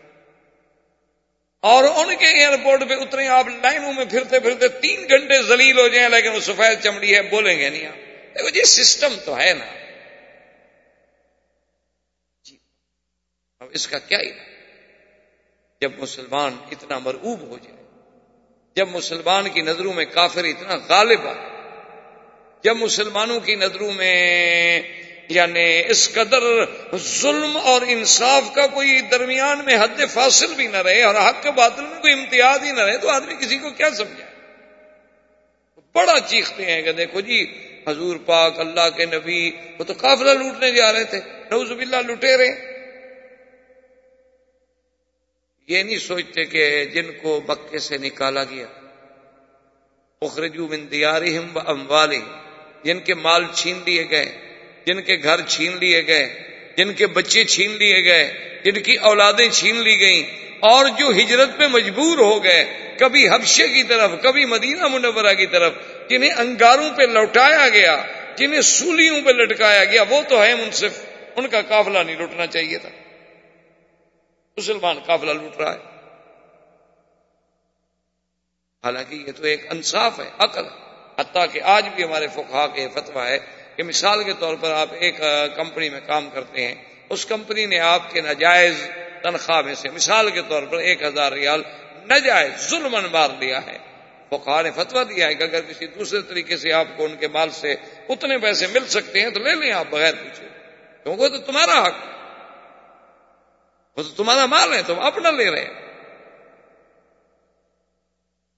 B: اور ان کے ایئرپورٹ پہ اترے آپ لائنوں میں پھرتے پھرتے تین گھنٹے زلیل ہو جائیں، لیکن وہ سفید چمڑی ہے، بولیں گے نہیں آپ۔ دیکھو جی سسٹم تو ہے نا۔ اب اس کا کیا ہی؟ جب مسلمان اتنا مرعوب ہو جائے، جب مسلمان کی نظروں میں کافر اتنا غالب آ جب مسلمانوں کی نظروں میں یعنی اس قدر ظلم اور انصاف کا کوئی درمیان میں حد فاصل بھی نہ رہے اور حق کے باطل میں کوئی امتیاز ہی نہ رہے، تو آدمی کسی کو کیا سمجھے؟ بڑا چیختے ہیں کہ دیکھو جی حضور پاک اللہ کے نبی وہ تو قافلہ لوٹنے جا رہے تھے نوز باللہ لٹے رہے۔ یہ نہیں سوچتے کہ جن کو بکے سے نکالا گیا اخرجو من دیارہم و اموالہم، جن کے مال چھین لیے گئے، جن کے گھر چھین لیے گئے، جن کے بچے چھین لیے گئے، جن کی اولادیں چھین لی گئیں، اور جو ہجرت پہ مجبور ہو گئے، کبھی حبشے کی طرف، کبھی مدینہ منورہ کی طرف، جنہیں انگاروں پہ لوٹایا گیا، جنہیں سولیوں پہ لٹکایا گیا، وہ تو ہے منصف، ان کا قافلہ نہیں لٹنا چاہیے تھا۔ مسلمان قافلہ لوٹ رہا ہے۔ حالانکہ یہ تو ایک انصاف ہے، عقل حتیٰ کہ آج بھی ہمارے فقہا کے فتویٰ ہے کہ مثال کے طور پر آپ ایک کمپنی میں کام کرتے ہیں۔ اس کمپنی نے آپ کے ناجائز تنخواہ میں سے مثال کے طور پر ایک ہزار ریال نجائز ظلم مار لیا ہے۔ فقہا نے فتوا دیا ہے کہ اگر کسی دوسرے طریقے سے آپ کو ان کے مال سے اتنے پیسے مل سکتے ہیں تو لے لیں آپ بغیر پوچھے۔ کیونکہ تو تمہارا حق وہ تو تمہارا مال ہے، تم اپنا لے رہے ہیں۔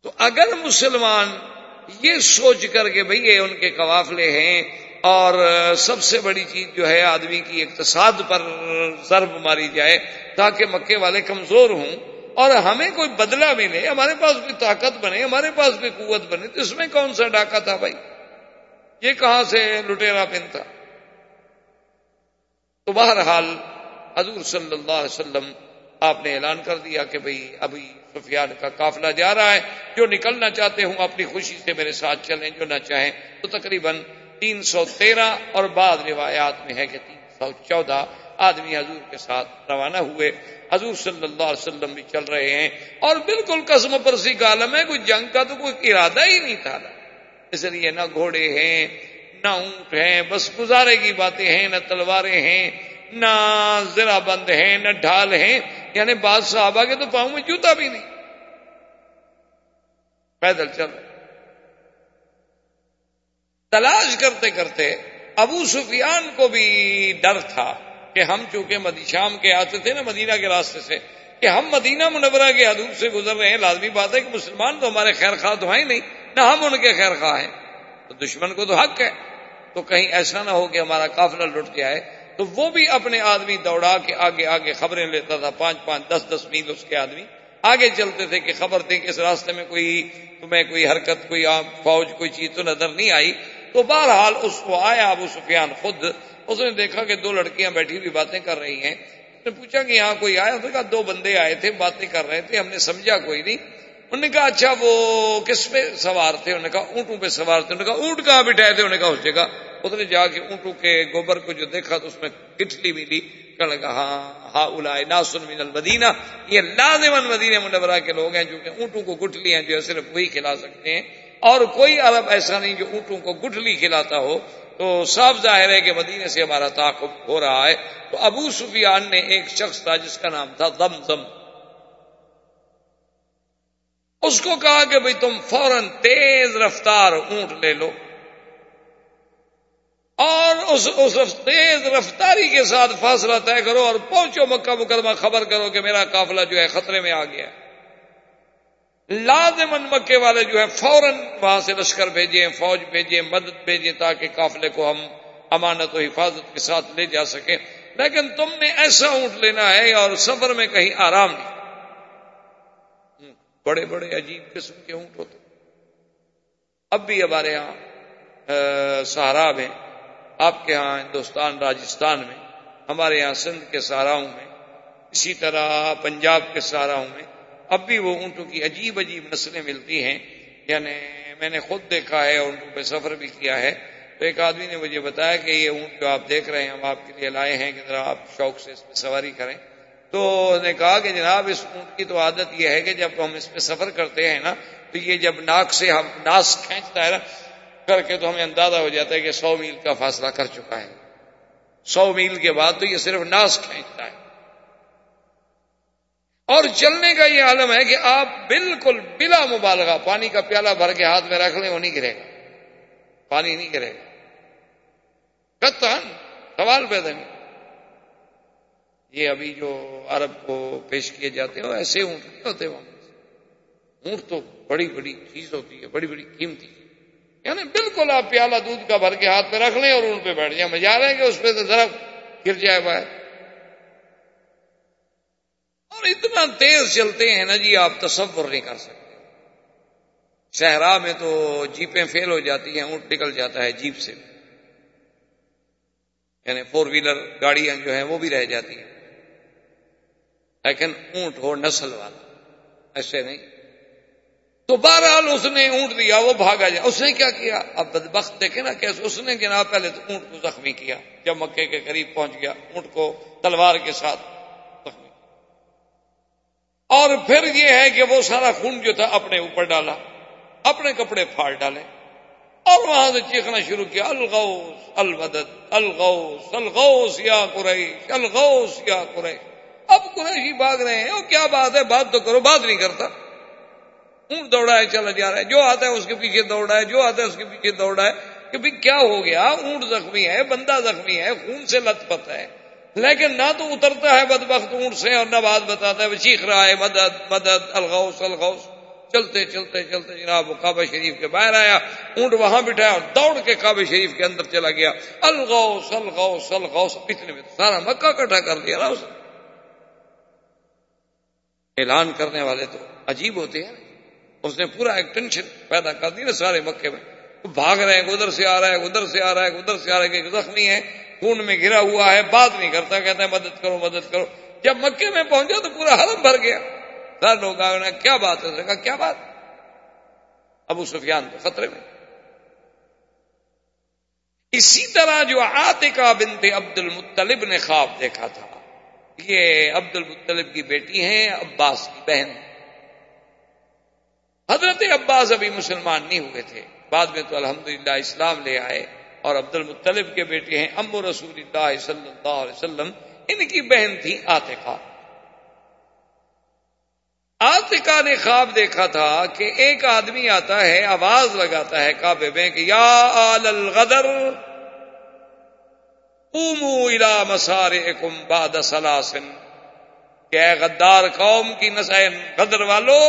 B: تو اگر مسلمان یہ سوچ کر کے بھئی یہ ان کے قوافلے ہیں اور سب سے بڑی چیز جو ہے آدمی کی اقتصاد پر ضرب ماری جائے تاکہ مکے والے کمزور ہوں اور ہمیں کوئی بدلہ ملے، ہمارے پاس بھی طاقت بنے، ہمارے پاس بھی قوت بنے، تو اس میں کون سا ڈاکہ تھا بھائی یہ کہاں سے لٹیرا پن تھا؟ تو بہرحال حضور صلی اللہ علیہ وسلم، آپ نے اعلان کر دیا کہ بھئی ابھی سفیان کا قافلہ جا رہا ہے، جو نکلنا چاہتے ہوں، اپنی خوشی سے میرے ساتھ چلیں، جو نہ چاہیں۔ تو تقریباً تین سو تیرہ اور بعد روایات میں ہے کہ تین سو چودہ آدمی حضور کے ساتھ روانہ ہوئے۔ حضور صلی اللہ علیہ وسلم بھی چل رہے ہیں۔ اور بالکل قسم پرسی کا عالم ہے، کوئی جنگ کا تو کوئی ارادہ ہی نہیں تھا۔ اس لیے نہ گھوڑے ہیں، نہ اونٹ ہیں، بس گزارے کی باتیں ہیں، نہ تلواریں ہیں۔ نہ ذرا بند ہیں نہ ڈھال ہیں یعنی بعض صحابہ کے تو پاؤں میں جوتا بھی نہیں۔ پیدل چل۔ تلاش کرتے کرتے ابو سفیان کو بھی ڈر تھا کہ ہم چونکہ مدی، شام کے آتے تھے نا مدینہ کے راستے سے، کہ ہم مدینہ منورہ کے حدود سے گزر رہے ہیں۔ لازمی بات ہے کہ مسلمان تو ہمارے خیر خواہ تو ہیں نہیں، نہ ہم ان کے خیر خواہ ہیں۔ تو دشمن کو تو حق ہے۔ تو کہیں ایسا نہ ہو کہ ہمارا قافلہ لٹ جائے تو وہ بھی اپنے آدمی دوڑا کے آگے آگے خبریں لیتا تھا، پانچ پانچ، دس دس میل اس کے آدمی۔ آگے چلتے تھے کہ خبر تھی کہ اس راستے میں کوئی، تمہیں کوئی حرکت، کوئی فوج، کوئی چیز تو نظر نہیں آئی۔ تو بہرحال اس کو آیا ابو سفیان خود۔ اس نے دیکھا کہ دو لڑکیاں بیٹھی ہوئی باتیں کر رہی ہیں۔ اس نے پوچھا کہ یہاں کوئی آیا؟ تو کہا، دو بندے آئے تھے، باتیں کر رہے تھے، ہم نے سمجھا کوئی نہیں۔ انہوں نے کہا اچھا وہ کس پہ سوار تھے؟ انہوں نے کہا، اونٹوں پہ سوار تھے۔ انہوں نے کہا، اونٹ کہاں بٹھائے تھے؟ انہوں نے کہا، اس جگہ۔ اس نے جا کے اونٹوں کے گوبر کو جو دیکھا تو اس میں کٹلی ملی، کہنے لگا ہاں ہا ناسن من المدینہ، یہ لازمن مدینہ منورہ کے لوگ ہیں جو کہ اونٹوں کو گٹلی ہیں، جو صرف وہی کھلا سکتے ہیں۔ اور کوئی عرب ایسا نہیں جو اونٹوں کو گٹلی کھلاتا ہو۔ تو صاف ظاہر ہے کہ مدینے سے ہمارا تعاقب ہو رہا ہے۔ تو ابو سفیان نے ایک شخص تھا جس کا نام تھا دم دم اس کو کہا کہ بھئی تم فوراً تیز رفتار اونٹ لے لو۔ اور اس اس تیز رفتاری کے ساتھ فاصلہ طے کرو اور پہنچو مکہ مکرمہ، خبر کرو کہ میرا قافلہ جو ہے خطرے میں آ گیا لازمن مکے والے جو ہے فوراً وہاں سے لشکر بھیجیں، فوج بھیجیں، مدد بھیجیں تاکہ قافلے کو ہم امانت و حفاظت کے ساتھ لے جا سکیں۔ لیکن تم نے ایسا اونٹ لینا ہے اور سفر میں کہیں آرام نہیں۔ بڑے بڑے عجیب قسم کے اونٹ ہوتے اب بھی ہمارے یہاں سہارا میں آپ کے ہاں ہندوستان، راجستھان میں، ہمارے یہاں سندھ کے سہاراؤں میں، اسی طرح پنجاب کے سہاراؤں میں، اب بھی وہ اونٹوں کی عجیب عجیب نسلیں ملتی ہیں۔ یعنی میں نے خود دیکھا ہے، اونٹوں پہ سفر بھی کیا ہے۔ تو ایک آدمی نے مجھے بتایا کہ یہ اونٹ جو آپ دیکھ رہے ہیں، ہم آپ کے لیے لائے ہیں، کہ ذرا آپ شوق سے اس پہ سواری کریں۔ تو نے کہا کہ جناب، اس اونٹ کی تو عادت یہ ہے کہ جب ہم اس پہ سفر کرتے ہیں نا، تو یہ جب ناک سے ہم، ناس کھینچتا ہے نا کر کے تو ہمیں اندازہ ہو جاتا ہے کہ سو میل کا فاصلہ کر چکا ہے۔ سو میل کے بعد تو یہ صرف ناس کھینچتا ہے۔ اور چلنے کا یہ عالم ہے کہ آپ بالکل بلا مبالغہ، پانی کا پیالہ بھر کے ہاتھ میں رکھ لیں، وہ نہیں گرے گا۔ پانی نہیں گرے گا۔ سوال پیدا نہیں۔ یہ ابھی جو عرب کو پیش کیے جاتے ہیں، وہ ایسے اونٹ نہیں ہوتے۔ وہاں اونٹ تو بڑی بڑی چیز ہوتی ہے، بڑی بڑی قیمتی۔ یعنی بالکل آپ پیالہ دودھ کا بھر کے ہاتھ میں رکھ لیں اور اونٹ پہ بیٹھ جائیں۔ مزہ رہے ہیں کہ اس پہ تو ذرا گر جائے باہر۔ اور اتنا تیز چلتے ہیں نا جی آپ تصور نہیں کر سکتے۔ صحرا میں تو جیپیں فیل ہو جاتی ہیں، اونٹ نکل جاتا ہے جیپ سے۔ یعنی فور ویلر گاڑیاں جو ہیں وہ بھی رہ جاتی ہیں۔ لیکن اونٹ ہو نسل والا، ایسے نہیں۔ تو بہرحال اس نے اونٹ دیا، وہ بھاگا جائے۔ اس نے کیا کیا؟ اب بدبخت دیکھے نا کیسے اس نے جناب پہلے تو اونٹ کو زخمی کیا، جب مکے کے قریب پہنچ گیا، اونٹ کو تلوار کے ساتھ زخمی اور پھر یہ ہے کہ وہ سارا خون جو تھا اپنے اوپر ڈالا، اپنے کپڑے پھاڑ ڈالے۔ اور وہاں سے چیخنا شروع کیا، الغوث البدت الغوث الغوث یا قریش، الغوث یا قریش۔ اب قریشی بھاگ رہے ہیں، وہ کیا بات ہے؟ بات تو کرو، بات نہیں کرتا۔ اونٹ دوڑا ہے چلا جا رہا ہے، جو آتا ہے اس کے پیچھے دوڑا ہے، جو آتا ہے اس کے پیچھے دوڑا ہے، کہ بھی کیا ہو گیا؟ اونٹ زخمی ہے، بندہ زخمی ہے، خون سے لت پت ہے۔ لیکن نہ تو اترتا ہے بدبخت اونٹ سے اور نہ بات بتاتا ہے چیخ رہا ہے، مدد مدد، الغوث الغوث۔ چلتے چلتے چلتے جناب، وہ کعبہ شریف کے باہر آیا، اونٹ وہاں بٹھایا اور دوڑ کے کعبہ شریف کے اندر چلا گیا۔ الغوث الغوث الغوث، اتنے میں سارا مکہ کٹھا کر دیا۔ نا اس اعلان کرنے والے تو عجیب ہوتے ہیں۔ اس نے پورا ایک ٹینشن پیدا کر دی نا سارے مکے میں۔ بھاگ رہے ہیں، ادھر سے آ رہا ہے، ادھر سے آ رہا ہے، ادھر سے آ رہا ہے کہ زخمی ہے، خون میں گرا ہوا ہے، بات نہیں کرتا، کہتا ہے مدد کرو مدد کرو۔ جب مکے میں پہنچا تو پورا حرم بھر گیا۔ سر لوگ آئے کیا بات ہے؟ کہا، کیا بات؟ ابو سفیان تو خطرے میں۔ اسی طرح جو آتکا بنت عبد المطلب نے خواب دیکھا تھا۔ یہ عبد المطلب کی بیٹی ہیں، عباس کی بہن۔ حضرت عباس ابھی مسلمان نہیں ہوئے تھے۔ بعد میں تو الحمدللہ اسلام لے آئے اور عبد المطلب کے بیٹے ہیں ام رسول اللہ صلی اللہ علیہ وسلم، ان کی بہن تھی آتکا آتکا نے خواب دیکھا تھا کہ ایک آدمی آتا ہے، آواز لگاتا ہے کعبے میں کہ یا آل الغدر اومو الا مسار اکم باد سلاسن کہ اے غدار قوم کی نسائن غدر والو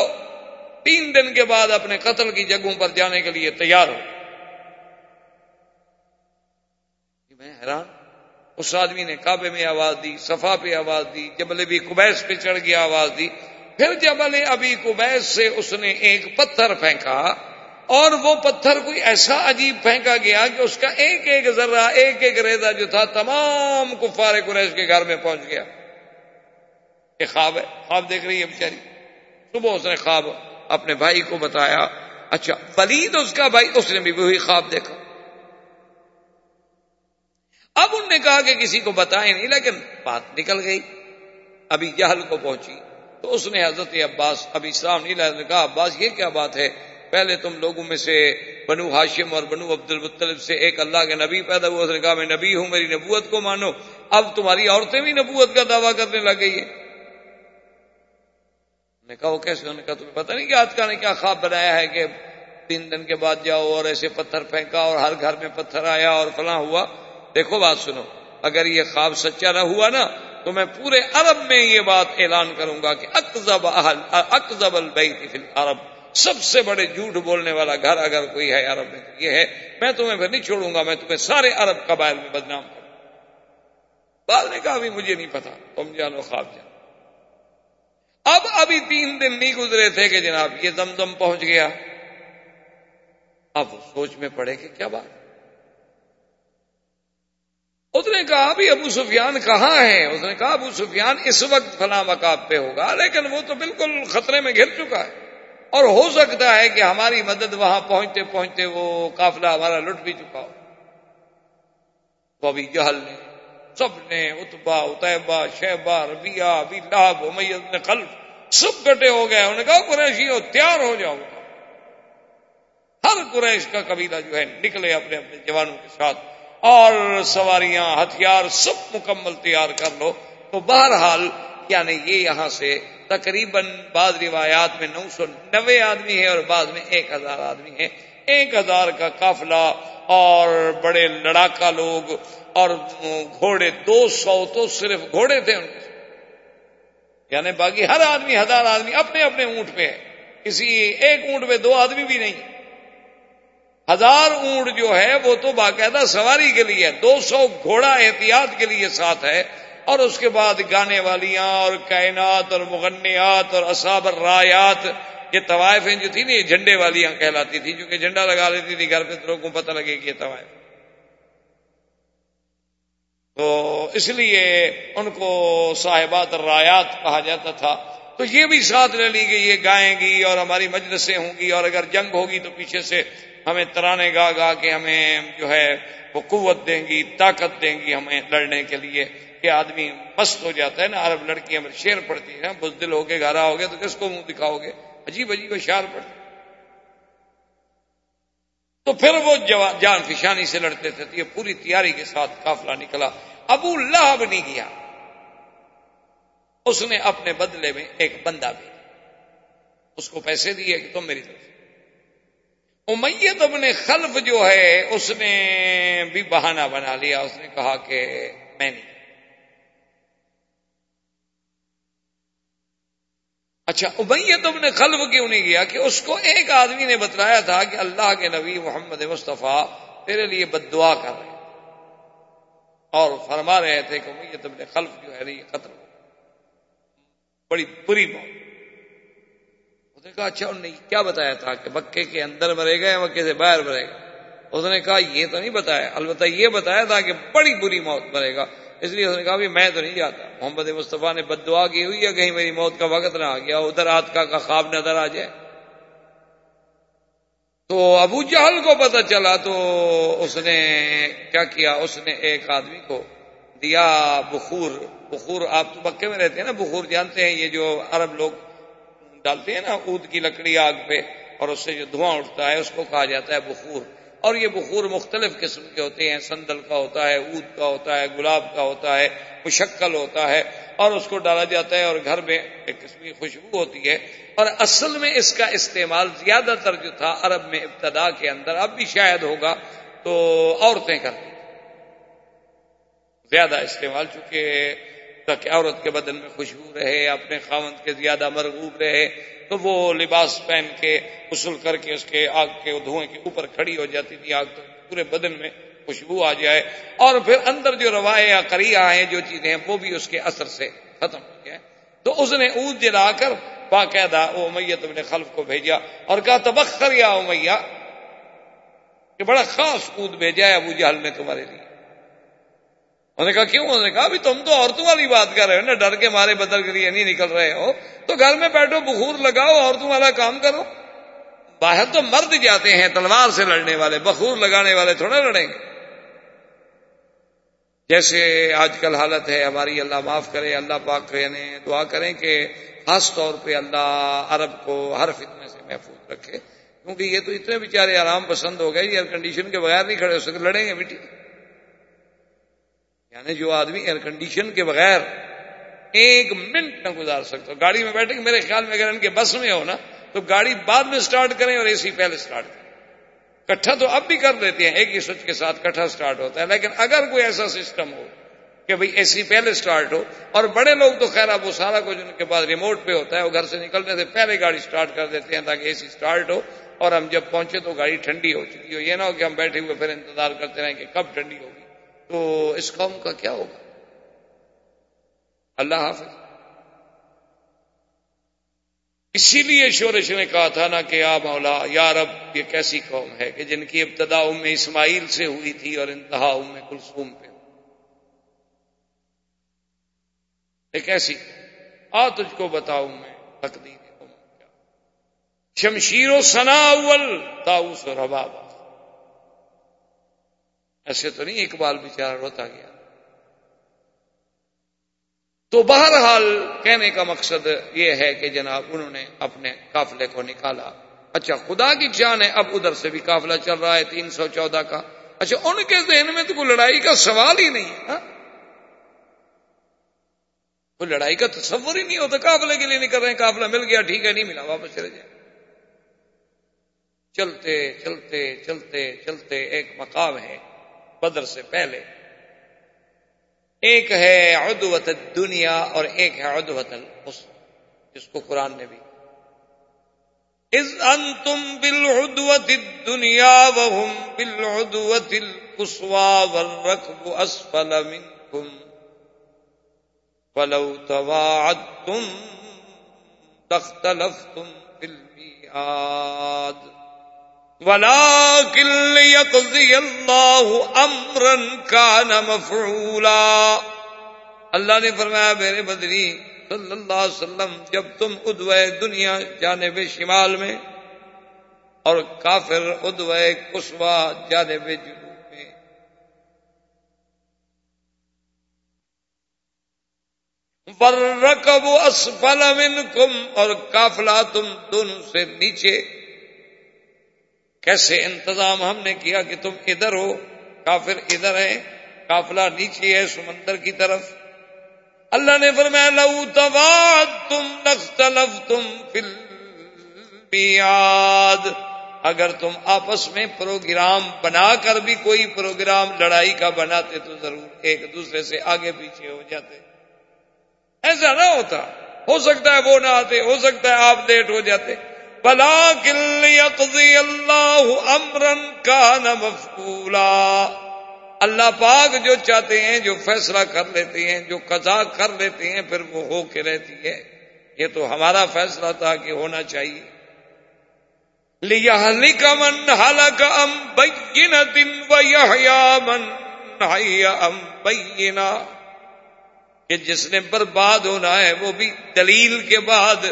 B: تین دن کے بعد اپنے قتل کی جگہوں پر جانے کے لیے تیار ہو۔ جی، میں حیران۔ اس آدمی نے کعبے میں آواز دی، صفا پہ آواز دی، جبل ابھی کبیس پہ چڑھ گیا آواز دی۔ پھر جبل ابھی کبیس سے اس نے ایک پتھر پھینکا اور وہ پتھر کوئی ایسا عجیب پھینکا گیا کہ اس کا ایک ایک ذرہ، ایک ایک ریزا جو تھا، تمام کفار قریش کے گھر میں پہنچ گیا۔ یہ خواب ہے، خواب دیکھ رہی ہے بیچاری۔ صبح اس نے خواب اپنے بھائی کو بتایا اچھا ولید اس کا بھائی، اس نے بھی وہی خواب دیکھا۔ اب ان نے کہا کہ کسی کو بتائے نہیں، لیکن بات نکل گئی۔ ابھی جہل کو پہنچی۔ تو اس نے حضرت عباس، ابھی اسلام نہیں نے کہا، عباس، یہ کیا بات ہے؟ پہلے تم لوگوں میں سے بنو ہاشم اور بنو عبد المطلب سے ایک اللہ کے نبی پیدا ہوا اس نے کہا، میں نبی ہوں، میری نبوت کو مانو۔ اب تمہاری عورتیں بھی نبوت کا دعویٰ کرنے لگ گئی ہیں۔ نے کہا وہ کیسے؟ انہوں نے کہا تمہیں پتہ نہیں کہ آج کا نے کیا خواب بنایا ہے کہ تین دن کے بعد جاؤ اور ایسے پتھر پھینکا اور ہر گھر میں پتھر آیا اور فلاں ہوا۔ دیکھو بات سنو، اگر یہ خواب سچا نہ ہوا نا، تو میں پورے عرب میں یہ بات اعلان کروں گا کہ اکزب اکزب البیت فی العرب۔ سب سے بڑے جھوٹ بولنے والا گھر اگر کوئی ہے عرب میں یہ ہے، میں تمہیں پھر نہیں چھوڑوں گا، میں تمہیں سارے عرب قبائل میں بدنام کروں بعد نے کہا بھی مجھے نہیں پتا تم جانو خواب جانو اب ابھی تین دن نہیں گزرے تھے کہ جناب یہ دم پہنچ گیا۔ اب سوچ میں پڑے کہ کیا بات۔ اس نے کہا ابھی ابو سفیان کہاں ہے اس نے کہا ابو سفیان اس وقت فلاں مقاب پہ ہوگا، لیکن وہ تو بالکل خطرے میں گھر چکا ہے۔ اور ہو سکتا ہے کہ ہماری مدد وہاں پہنچتے پہنچتے وہ قافلہ ہمارا لٹ بھی چکا ہو۔ تو ابھی جہل نے سب نے اتبا اتبا شہبا ربیا ابھی لاب امیت نے خلف سب کٹے ہو گئے۔ انہوں نے کہا، قریشی ہو، تیار ہو جاؤ۔ ہر قریش کا قبیلہ جو ہے نکلے اپنے اپنے جوانوں کے ساتھ۔ اور سواریاں، ہتھیار سب مکمل تیار کر لو۔ تو بہرحال یعنی یہ یہاں سے تقریباً بعض روایات میں نو سو نوے آدمی ہے اور بعض میں ایک ہزار آدمی ہے ایک ہزار کا قافلہ اور بڑے لڑاکا لوگ اور گھوڑے دو سو تو صرف گھوڑے تھے ان کے۔ یعنی باقی ہر آدمی، ہزار آدمی اپنے اپنے اونٹ پہ ہے کسی ایک اونٹ پہ دو آدمی بھی نہیں۔ ہزار اونٹ جو ہے، وہ تو باقاعدہ سواری کے لیے دو سو گھوڑا احتیاط کے لیے ساتھ ہے۔ اور اس کے بعد گانے والیاں اور کائنات اور مغنیات اور اصاب رایات یہ طوائفیں جو تھی نا، یہ جھنڈے والیاں کہلاتی تھی کیونکہ جھنڈا لگا لیتی تھی، گھر پہ لوگوں کو پتہ لگے کہ یہ طوائف تو اس لیے ان کو صاحبات رایات کہا جاتا تھا۔ تو یہ بھی ساتھ لے لی گئی، یہ گائیں گی اور ہماری مجلسیں ہوں گی اور اگر جنگ ہوگی تو پیچھے سے ہمیں ترانے گا گا کے ہمیں جو ہے وہ قوت دیں گی، طاقت دیں گی ہمیں لڑنے کے لیے کہ آدمی مست ہو جاتا ہے نا۔ عرب لڑکیاں شیر پڑتی ہیں، بزدل ہو کے، گھرا ہو گیا تو کس کو منہ دکھاؤ گے؟ عجیب عجیب اشار پڑتے تو پھر وہ جان فشانی سے لڑتے تھے تو یہ پوری تیاری کے ساتھ قافلہ نکلا۔ ابو لہب نہیں گیا اس نے اپنے بدلے میں ایک بندہ بھی۔ اس کو پیسے دیے کہ تم میری طرف۔ امیت ابن خلف جو ہے، اس نے بھی بہانہ بنا لیا۔ اس نے کہا کہ میں نہیں۔ اچھا ابیت ابن خلف کیوں نہیں گیا؟ کہ اس کو ایک آدمی نے بتلایا تھا کہ اللہ کے نبی محمد مصطفیٰ تیرے لیے بد دعا کر رہے اور فرما رہے تھے کہ امیت ابن خلف جو ہے یہ قتل بڑی بری موت اس نے کہا اچھا انہوں نے کیا بتایا تھا کہ مکے کے اندر مرے گا یا مکے سے باہر مرے گا اس نے کہا، یہ تو نہیں بتایا، البتہ یہ بتایا تھا کہ بڑی بری موت مرے گا۔ اس لیے اس نے کہا میں تو نہیں جاتا۔ محمد مصطفیٰ نے بد دعا کی ہوئی ہے، کہیں میری موت کا وقت نہ آ گیا، ادھر آت کا خواب نظر آ جائے۔ تو ابو جہل کو پتا چلا تو اس نے کیا کیا؟ اس نے ایک آدمی کو دیا بخور۔ بخور آپ تو مکے میں رہتے ہیں نا، بخور جانتے ہیں۔ یہ جو عرب لوگ ڈالتے ہیں نا، اود کی لکڑی آگ پہ، اور اس سے جو دھواں اٹھتا ہے، اس کو کہا جاتا ہے بخور۔ اور یہ بخور مختلف قسم کے ہوتے ہیں، سندل کا ہوتا ہے، اود کا ہوتا ہے، گلاب کا ہوتا ہے، مشکل ہوتا ہے اور اس کو ڈالا جاتا ہے اور گھر میں ایک قسم کی خوشبو ہوتی ہے۔ اور اصل میں اس کا استعمال زیادہ تر جو تھا عرب میں ابتدا کے اندر، اب بھی شاید ہوگا تو عورتیں کرتی زیادہ استعمال، چونکہ تاکہ عورت کے بدن میں خوشبو رہے، اپنے خامند کے زیادہ مرغوب رہے، تو وہ لباس پہن کے غسل کر کے اس کے آگ کے دھوئیں کے اوپر کھڑی ہو جاتی تھی، آگ تو پورے بدن میں خوشبو آ جائے۔ اور پھر اندر جو روائے یا کریا ہیں، جو چیزیں ہیں، وہ بھی اس کے اثر سے ختم ہو جائے تو اس نے اونت جلا کر باقاعدہ او میت اپنے خلف کو بھیجا اور کہا، تبخر یا امیہ کہ بڑا خاص اود بھیجا ہے ابو جہل نے تمہارے لیے۔ انہوں نے کہا، کیوں؟ انہوں نے کہا بھی تم تو عورتوں والی بات کر رہے ہو نا، ڈر کے مارے بدل کے لیے نہیں نکل رہے ہو، تو گھر میں بیٹھو، بخور لگاؤ، عورتوں والا کام کرو. باہر تو مرد جاتے ہیں، تلوار سے لڑنے والے، بخور لگانے والے تھوڑے لڑیں گے۔ جیسے آج کل حالت ہے، ہماری اللہ معاف کرے، اللہ پاک یعنی دعا کریں کہ خاص طور پہ اللہ عرب کو ہر فتنے سے محفوظ رکھے، کیونکہ یہ تو اتنے بیچارے آرام پسند ہو گئے ایئر کنڈیشن کے بغیر نہیں کھڑے ہو سکتے، لڑیں گے بیٹی یعنی جو آدمی ایئر کنڈیشن کے بغیر ایک منٹ نہ گزار سکتا گاڑی میں بیٹھے میرے خیال میں اگر ان کے بس میں ہو نا، تو گاڑی بعد میں سٹارٹ کریں اور اے سی پہلے سٹارٹ کریں۔ کٹھا تو اب بھی کر دیتے ہیں، ایک ہی سوچ کے ساتھ کٹھا سٹارٹ ہوتا ہے۔ لیکن اگر کوئی ایسا سسٹم ہو کہ بھائی اے سی پہلے سٹارٹ ہو اور بڑے لوگ تو خیر اب وہ سارا کچھ ان کے پاس ریموٹ پہ ہوتا ہے، وہ گھر سے نکلنے سے پہلے گاڑی سٹارٹ کر دیتے ہیں تاکہ اے سی سٹارٹ ہو اور ہم جب پہنچے تو گاڑی ٹھنڈی ہو چکی ہو۔ یہ نہ ہو کہ ہم بیٹھے ہوئے پھر انتظار کرتے رہیں کہ کب ٹھنڈی ہوگی تو اس قوم کا کیا ہوگا؟ اللہ حافظ۔ اسی لیے شورش نے کہا تھا نا کہ آ مولا، یا رب، یہ کیسی قوم ہے کہ جن کی ابتدا ام اسماعیل سے ہوئی تھی اور انتہا ام کلثوم پہ۔ ایک ایسی، آ تجھ کو بتاؤں میں تقدیر شمشیر و سنا اول تاؤس و ربابا۔ ایسے تو نہیں اقبال بیچارہ روتا گیا۔ تو بہرحال کہنے کا مقصد یہ ہے کہ جناب انہوں نے اپنے قافلے کو نکالا۔ اچھا خدا کی جان ہے، اب ادھر سے بھی قافلہ چل رہا ہے تین سو چودہ کا۔ اچھا ان کے ذہن میں تو کوئی لڑائی کا سوال ہی نہیں ہے۔ ہاں؟ کوئی لڑائی کا تصور ہی نہیں ہوتا، قافلے کے لیے نہیں کر رہے ہیں، قافلہ مل گیا، ٹھیک ہے، نہیں ملا، واپس چلے جائیں۔ چلتے چلتے چلتے چلتے، ایک مقام ہے۔ بدر سے پہلے۔ ایک ہے عدوت دنیا اور ایک ہے عدوت الحسن، جس کو قرآن نے بھی۔ از انتم بالعدوت الدنیا وهم بالعدوت القصوى والركب اسفل منكم فلو تواعدتم تختلفتم في الميعاد ولا اللہ امرن کا مفعولا. اللہ نے فرمایا، میرے بدری صلی اللہ علیہ وسلم، جب تم ادوے دنیا جانب شمال میں اور کافر ادوے کسوا جانب جنوب میں ورکب اسفل منکم اور کافلا تم دونوں سے نیچے کیسے انتظام ہم نے کیا کہ تم ادھر ہو، کافر ادھر ہے کافلا نیچے ہے، سمندر کی طرف۔ اللہ نے فرمایا، لو تباد تم نختلف تم فل اگر تم آپس میں پروگرام بنا کر بھی کوئی پروگرام لڑائی کا بناتے تو ضرور ایک دوسرے سے آگے پیچھے ہو جاتے۔ ایسا نہ ہوتا۔ ہو سکتا ہے وہ نہ آتے، ہو سکتا ہے آپ لیٹ ہو جاتے۔ بلا کل اللہ امرن کا نفلا اللہ پاک جو چاہتے ہیں، جو فیصلہ کر لیتے ہیں، جو قضا کر لیتے ہیں، پھر وہ ہو کے رہتی ہے۔ یہ تو ہمارا فیصلہ تھا کہ ہونا چاہیے۔ لیا کا من ہالک ام بین دن من ام بینا کہ جس نے برباد ہونا ہے، وہ بھی دلیل کے بعد،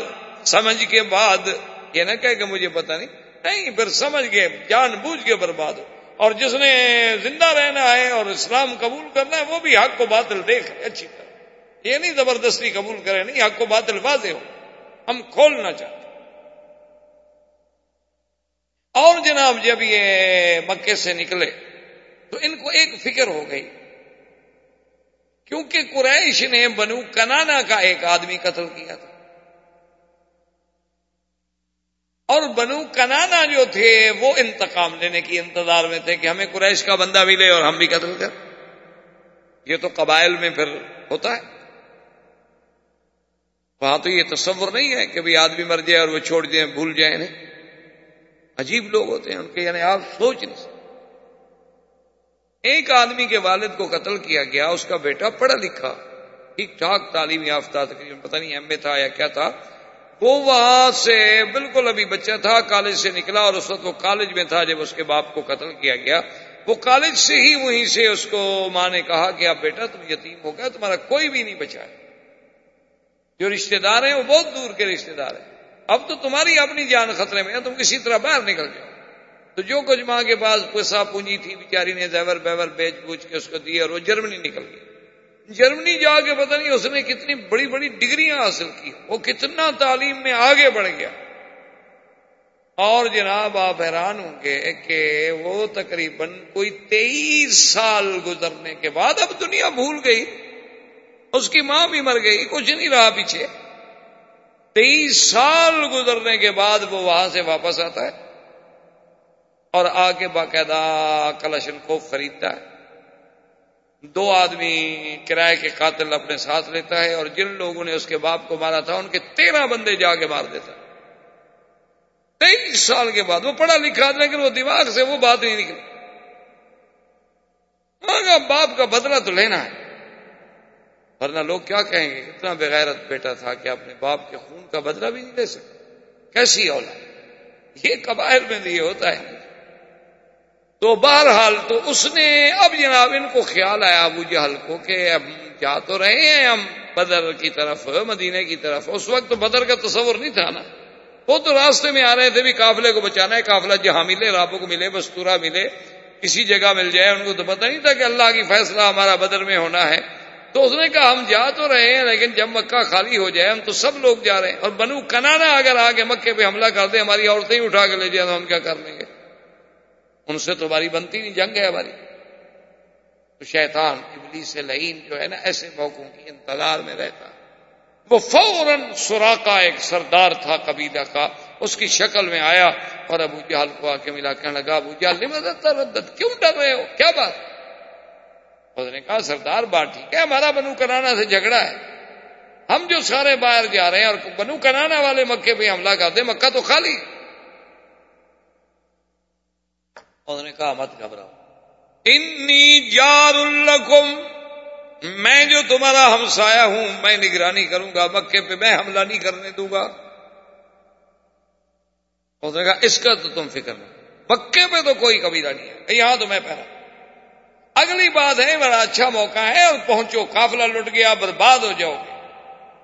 B: سمجھ کے بعد یہ نہ کہ مجھے پتا نہیں۔ نہیں، پھر سمجھ کے جان بوجھ کے برباد ہو۔ اور جس نے زندہ رہنا ہے اور اسلام قبول کرنا ہے، وہ بھی حق کو باطل دیکھ، اچھی طرح۔ یہ نہیں زبردستی قبول کرے، نہیں، حق کو باطل واضح ہو۔ ہم کھولنا چاہتے۔ اور جناب، جب یہ مکے سے نکلے، تو ان کو ایک فکر ہو گئی۔ کیونکہ قریش نے بنو کنانا کا ایک آدمی قتل کیا تھا۔ اور بنو کنانا جو تھے وہ انتقام لینے کی انتظار میں تھے کہ ہمیں قریش کا بندہ ملے اور ہم بھی قتل کر یہ تو قبائل میں پھر ہوتا ہے۔ وہاں تو یہ تصور نہیں ہے کہ آدمی مر جائے اور وہ چھوڑ دیں بھول جائیں انہیں عجیب لوگ ہوتے ہیں ان کے یعنی آپ سوچ نہیں سکتے۔ ایک آدمی کے والد کو قتل کیا گیا، اس کا بیٹا پڑھا لکھا، ٹھیک ٹھاک تعلیم یافتہ تقریباً، پتہ نہیں ایم اے تھا یا کیا تھا۔ وہ وہاں سے بالکل ابھی بچہ تھا، کالج سے نکلا اور اس وقت وہ کالج میں تھا جب اس کے باپ کو قتل کیا گیا۔ وہ کالج سے ہی وہیں سے اس کو ماں نے کہا کہ اب بیٹا تم یتیم ہو گیا، تمہارا کوئی بھی نہیں بچا ہے۔ جو رشتے دار ہیں وہ بہت دور کے رشتے دار ہیں۔ اب تو تمہاری اپنی جان خطرے میں ہے تم کسی طرح باہر نکل جاؤ۔ تو جو کچھ ماں کے پاس پیسہ پونجی تھی، بیچاری نے زیور بیور بیچ بوچھ کے اس کو دی اور وہ جرمنی نکل گئی۔ جرمنی جا کے پتہ نہیں اس نے کتنی بڑی بڑی ڈگریاں حاصل کی، وہ کتنا تعلیم میں آگے بڑھ گیا۔ اور جناب، آپ حیران ہوں گے کہ وہ تقریباً کوئی تیئیس سال گزرنے کے بعد اب دنیا بھول گئی۔ اس کی ماں بھی مر گئی، کچھ نہیں رہا پیچھے۔ تیئیس سال گزرنے کے بعد وہ وہاں سے واپس آتا ہے اور آ کے باقاعدہ کلشن کو خریدتا ہے۔ دو آدمی کرائے کے قاتل اپنے ساتھ لیتا ہے اور جن لوگوں نے اس کے باپ کو مارا تھا، ان کے تیرہ بندے جا کے مار دیتا۔ تیئیس سال کے بعد وہ پڑھا لکھا، لیکن وہ دماغ سے وہ بات نہیں نکلی۔ مانگا باپ کا بدلہ تو لینا ہے۔ ورنہ لوگ کیا کہیں گے؟ اتنا بغیرت بیٹا تھا کہ اپنے باپ کے خون کا بدلہ بھی نہیں لے سکتا۔ کیسی اولاد؟ یہ قبائل میں بھی ہوتا ہے۔ تو بہرحال تو اس نے اب جناب ان کو خیال آیا ابو جہل کو کہ اب جا تو رہے ہیں ہم بدر کی طرف مدینے کی طرف۔ اس وقت تو بدر کا تصور نہیں تھا نا۔ وہ تو راستے میں آ رہے تھے بھی قافلے کو بچانا ہے، قافلہ جہاں ملے رابو کو ملے بستورا ملے، کسی جگہ مل جائے۔ ان کو تو پتہ نہیں تھا کہ اللہ کی فیصلہ ہمارا بدر میں ہونا ہے۔ تو اس نے کہا، ہم جا تو رہے ہیں، لیکن جب مکہ خالی ہو جائے، ہم تو سب لوگ جا رہے ہیں۔ اور بنو کنانا اگر آگے مکے پہ حملہ کر دیں ہماری عورتیں ہی اٹھا کے لے جائیں تو ہم کیا کر لیں گے؟ ان سے تو ہماری بنتی نہیں، جنگ ہے ہماری۔ تو شیطان ابلی سے لئین جو ہے نا، ایسے موقعوں کی انتظار میں رہتا۔ وہ فوراً سورا کا ایک سردار تھا قبیلہ کا، اس کی شکل میں آیا اور ابو جہل کو آ کے ملا، کہنے لگا، ابو جہل مدد؟ کیوں ڈر رہے ہو؟ کیا بات؟ اس نے کہا، سردار بات ٹھیک ہے، ہمارا بنو کنانا سے جھگڑا ہے۔ ہم جو سارے باہر جا رہے ہیں اور بنو کنانا والے مکے پہ حملہ کرتے مکہ تو خالی انہوں نے کہا، مت گھبراؤ۔ انی جار الکم میں جو تمہارا ہمسایا ہوں، میں نگرانی کروں گا، مکے پہ میں حملہ نہیں کرنے دوں گا۔ اس نے کہا، اس کا تو تم فکر نہیں مکے پہ تو کوئی قبیلہ نہیں ہے، یہاں تو میں پہنا اگلی بات ہے، بڑا اچھا موقع ہے، اور پہنچو، قافلہ لٹ گیا، برباد ہو جاؤ گے۔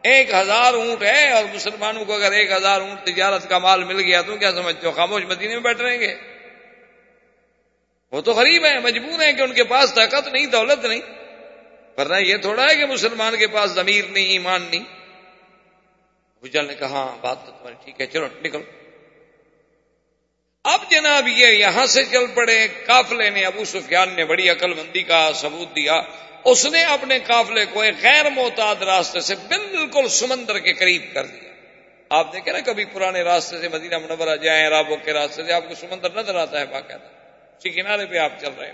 B: ایک ہزار اونٹ ہے، اور مسلمانوں کو اگر ایک ہزار اونٹ تجارت کا مال مل گیا تو کیا سمجھتے ہو؟ خاموش مدینے میں بیٹھ رہیں گے۔ وہ تو غریب ہیں، مجبور ہیں کہ ان کے پاس طاقت نہیں، دولت نہیں۔ ورنہ یہ تھوڑا ہے کہ مسلمان کے پاس ضمیر نہیں، ایمان نہیں۔ بجل نے کہا ہاں بات تو تمہاری ٹھیک ہے، چلو، نکلو۔ اب جناب یہ یہاں سے چل پڑے کافلے نے ابو سفیان نے بڑی عقل مندی کا ثبوت دیا۔ اس نے اپنے قافلے کو ایک غیر محتاط راستے سے بالکل سمندر کے قریب کر دیا۔ آپ دیکھیں نا، کبھی پرانے راستے سے مدینہ منورہ جائیں رابو کے راستے سے آپ کو سمندر نظر آتا ہے باقاعدہ اسی کنارے پہ آپ چل رہے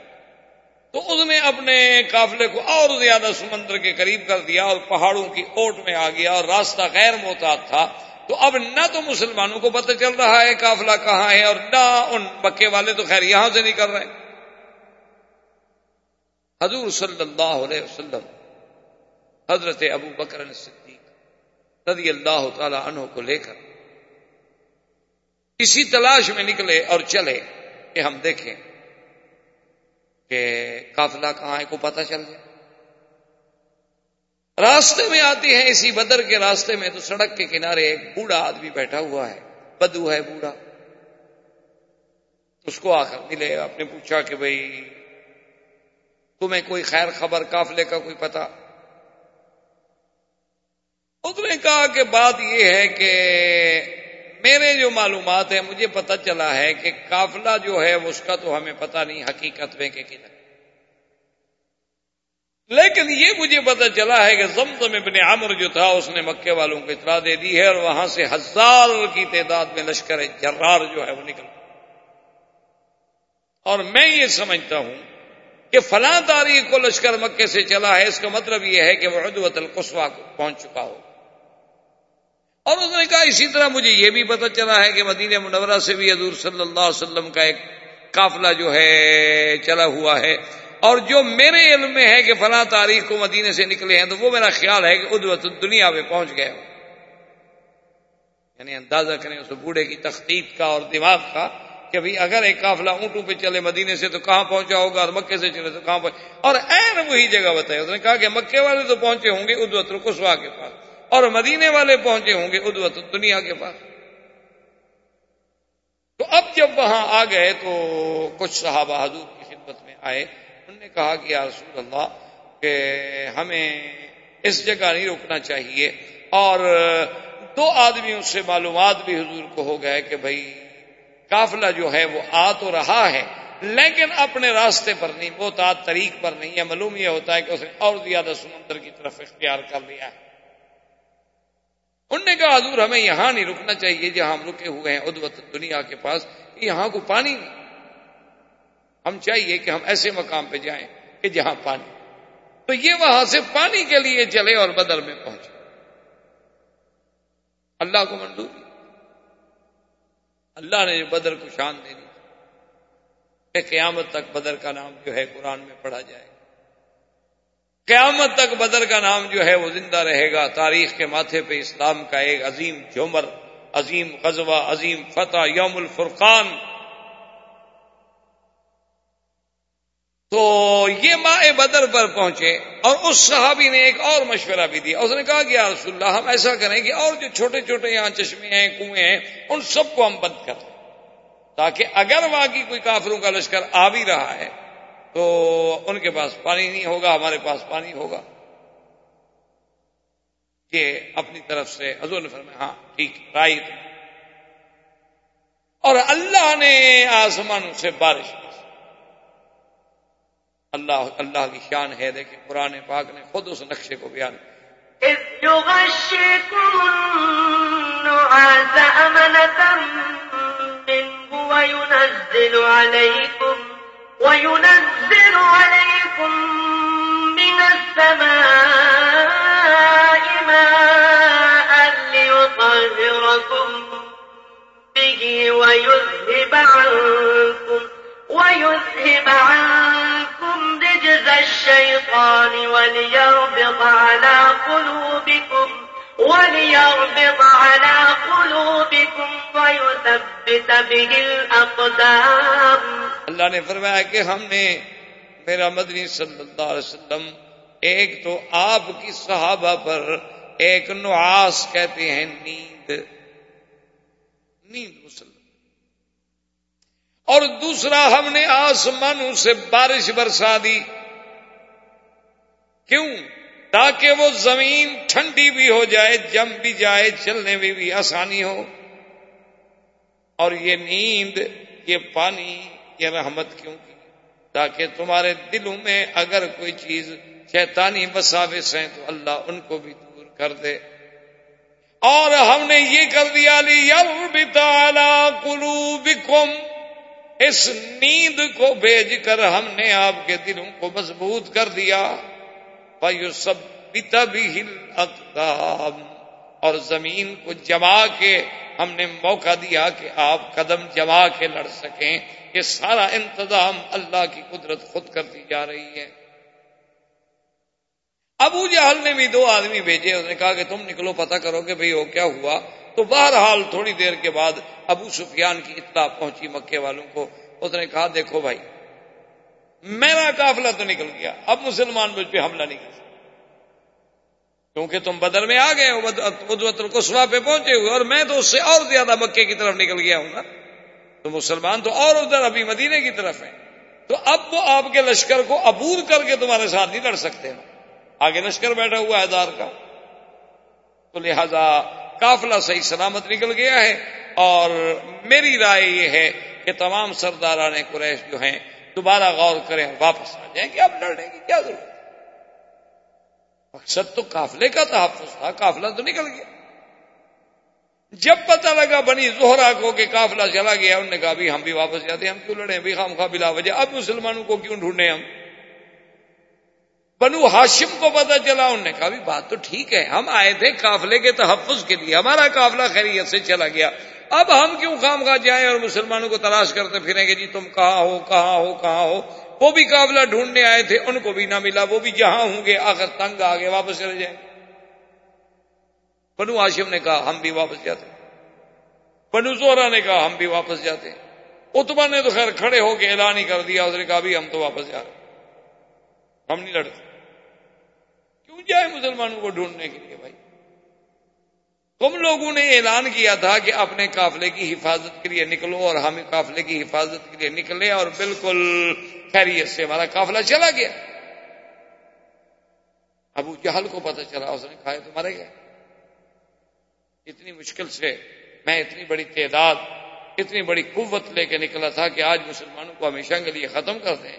B: تو اس نے اپنے قافلے کو اور زیادہ سمندر کے قریب کر دیا اور پہاڑوں کی اوٹ میں آ گیا اور راستہ غیر محتاط تھا۔ تو اب نہ تو مسلمانوں کو پتہ چل رہا ہے قافلہ کہاں ہے اور نہ ان بکے والے تو خیر یہاں سے نہیں کر رہے۔ حضور صلی اللہ علیہ وسلم، حضرت ابو بکر صدیق رضی اللہ تعالی عنہ کو لے کر اسی تلاش میں نکلے اور چلے کہ ہم دیکھیں۔ کہ قافلہ کہاں ہے کو پتہ چل جائے۔ راستے میں آتی ہیں اسی بدر کے راستے میں تو سڑک کے کنارے ایک بوڑھا آدمی بیٹھا ہوا ہے، بدو ہے بوڑھا۔ اس کو آ کر ملے، آپ نے پوچھا کہ بھائی تمہیں کوئی خیر خبر قافلے کا کوئی پتا اس نے کہا کہ بات یہ ہے کہ میرے جو معلومات ہیں، مجھے پتا چلا ہے کہ قافلہ جو ہے، اس کا تو ہمیں پتا نہیں حقیقت میں کہ کدھر لیکن یہ مجھے پتا چلا ہے کہ زمزم ابن عمر جو تھا، اس نے مکے والوں کو اطلاع دے دی ہے اور وہاں سے ہزار کی تعداد میں لشکر جرار جو ہے، وہ نکل اور میں یہ سمجھتا ہوں کہ فلاں تاریخ کو لشکر مکے سے چلا ہے، اس کا مطلب یہ ہے کہ وہ عدوت القصوا کو پہنچ چکا ہو۔ اور اس نے کہا اسی طرح مجھے یہ بھی پتا چلا ہے کہ مدینہ منورہ سے بھی حضور صلی اللہ علیہ وسلم کا ایک قافلہ جو ہے، چلا ہوا ہے۔ اور جو میرے علم میں ہے کہ فلاں تاریخ کو مدینے سے نکلے ہیں، تو وہ میرا خیال ہے کہ ادوت دنیا میں پہنچ گئے یعنی اندازہ کریں اس بوڑھے کی تختیق کا اور دماغ کا کہ بھائی اگر ایک قافلہ اونٹوں پہ چلے مدینے سے تو کہاں پہنچا ہوگا اور مکے سے چلے تو کہاں پہنچے اور این وہی جگہ بتائی۔ اس نے کہا کہ مکے والے تو پہنچے ہوں گے ادوت القسوا کے پاس۔ اور مدینے والے پہنچے ہوں گے ادوت دنیا کے پاس۔ تو اب جب وہاں آ گئے تو کچھ صحابہ حضور کی خدمت میں آئے۔ انہوں نے کہا کہ یا رسول اللہ کہ ہمیں اس جگہ نہیں روکنا چاہیے۔ اور دو آدمیوں سے معلومات بھی حضور کو ہو گئے کہ بھائی قافلہ جو ہے وہ آ تو رہا ہے، لیکن اپنے راستے پر نہیں، وہ تعت طریق پر نہیں ہے۔ معلوم یہ ہوتا ہے کہ اس نے اور زیادہ سمندر کی طرف اختیار کر لیا ہے۔ انہوں نے کہا، حضور، ہمیں یہاں نہیں رکنا چاہیے جہاں ہم رکے ہوئے ہیں، ادوت دنیا کے پاس یہاں کو پانی نہیں۔ ہم چاہیے کہ ہم ایسے مقام پہ جائیں کہ جہاں پانی۔ تو یہ وہاں سے پانی کے لیے چلے اور بدر میں پہنچے۔ اللہ کو منظور اللہ نے بدر کو شان دے دی قیامت تک بدر کا نام جو ہے قرآن میں پڑھا جائے قیامت تک بدر کا نام جو ہے وہ زندہ رہے گا۔ تاریخ کے ماتھے پہ اسلام کا ایک عظیم جمر عظیم غزوہ، عظیم فتح، یوم الفرقان۔ تو یہ ماں بدر پر پہنچے اور اس صحابی نے ایک اور مشورہ بھی دیا۔ اس نے کہا کہ یا رسول اللہ، ہم ایسا کریں کہ اور جو چھوٹے چھوٹے یہاں چشمے ہیں، کنویں ہیں، ان سب کو ہم بند کر دیں تاکہ اگر واقعی کوئی کافروں کا لشکر آ بھی رہا ہے۔ تو ان کے پاس پانی نہیں ہوگا، ہمارے پاس پانی ہوگا۔ کہ اپنی طرف سے حضور نے فرمایا ہاں ٹھیک رائٹ اور اللہ نے آسمان سے بارش اللہ اللہ کی شان ہے، دیکھیں، قرآن پاک نے خود اس نقشے کو بیان
C: وينزل عليكم وينزل عليكم من السماء ماء ليطهركم به ويذهب عنكم ويذهب عنكم رجز الشيطان وليربط على قلوبكم وليربط على قلوبكم ويثبت به الأقدام.
B: اللہ نے فرمایا کہ ہم نے میرا مدنی صلی اللہ علیہ وسلم ایک تو آپ کی صحابہ پر ایک نعاس کہتے ہیں نیند. نیند مسلم. اور دوسرا ہم نے آسمانوں سے بارش برسا دی. کیوں؟ تاکہ وہ زمین ٹھنڈی بھی ہو جائے، جم بھی جائے، چلنے میں بھی آسانی ہو۔ اور یہ نیند، یہ پانی، یہ رحمت کیوں کی؟ تاکہ تمہارے دلوں میں اگر کوئی چیز شیطانی مساوس ہیں تو اللہ ان کو بھی دور کر دے۔ اور ہم نے یہ کر دیا لی یار کلو اس نیند کو بھیج کر ہم نے آپ کے دلوں کو مضبوط کر دیا۔ اور زمین کو جما کے ہم نے موقع دیا کہ آپ قدم جما کے لڑ سکیں۔ یہ سارا انتظام اللہ کی قدرت خود کرتی جا رہی ہے۔ ابو جہل نے بھی دو آدمی بھیجے، اس نے کہا کہ تم نکلو، پتہ کرو کہ بھئی وہ کیا ہوا۔ تو بہرحال تھوڑی دیر کے بعد ابو سفیان کی اطلاع پہنچی مکے والوں کو۔ اس نے کہا، دیکھو بھائی میرا قافلہ تو نکل گیا۔ اب مسلمان مجھ پہ حملہ نہیں کر سکتا کیونکہ تم بدر میں آ گئے ہو القسوا پہ پہنچے ہوئے، اور میں تو اس سے اور زیادہ مکے کی طرف نکل گیا ہوں نا تو مسلمان تو اور ادھر ابھی مدینے کی طرف ہیں۔ تو اب وہ آپ کے لشکر کو ابور کر کے تمہارے ساتھ نہیں لڑ سکتے۔ آگے لشکر بیٹھا ہوا ہے دار کا۔ تو لہذا کافلا صحیح سلامت نکل گیا ہے۔ اور میری رائے یہ ہے کہ تمام سرداران قریش جو ہیں دوبارہ غور کریں واپس آ جائیں گے اب لڑنے کی کیا ضرورت مقصد تو کافلے کا تحفظ تھا کافلا تو نکل گیا۔ جب پتہ لگا بنی زہرا کو کہ کافلا چلا گیا، انہوں نے کہا بھی ہم بھی واپس جاتے ہیں، ہم کیوں لڑے بھی خام خواہ بلا وجہ۔ اب مسلمانوں کو کیوں ڈھونڈے ہم؟ بنو ہاشم کو پتا چلا، انہوں نے کہا بھی بات تو ٹھیک ہے، ہم آئے تھے کافلے کے تحفظ کے لیے، ہمارا کافلا خیریت سے چلا گیا۔ اب ہم کیوں خام خواہ جائیں اور مسلمانوں کو تلاش کرتے پھریں گے جی تم کہاں ہو کہاں ہو کہاں ہو؟ وہ بھی قابلہ ڈھونڈنے آئے تھے، ان کو بھی نہ ملا، وہ بھی جہاں ہوں گے، آخر تنگ آ گئے، واپس چلے جائیں۔ بنو آشم نے کہا، ہم بھی واپس جاتے بنو زورا نے کہا، ہم بھی واپس جاتے ہیں۔ اتبا نے تو خیر کھڑے ہو کے اعلان ہی کر دیا اس نے کہا بھی ہم تو واپس جا رہے ہم نہیں لڑتے۔ کیوں جائے مسلمانوں کو ڈھونڈنے کے لیے؟ تم لوگوں نے اعلان کیا تھا کہ اپنے قافلے کی حفاظت کے لیے نکلو اور ہم قافلے کی حفاظت کے لیے نکلے اور بالکل خیریت سے ہمارا قافلہ چلا گیا۔ ابو جہل کو پتہ چلا، اس نے کھائے تو مرے گئے اتنی مشکل سے میں اتنی بڑی تعداد، اتنی بڑی قوت لے کے نکلا تھا کہ آج مسلمانوں کو ہمیشہ کے لیے ختم کر دیں۔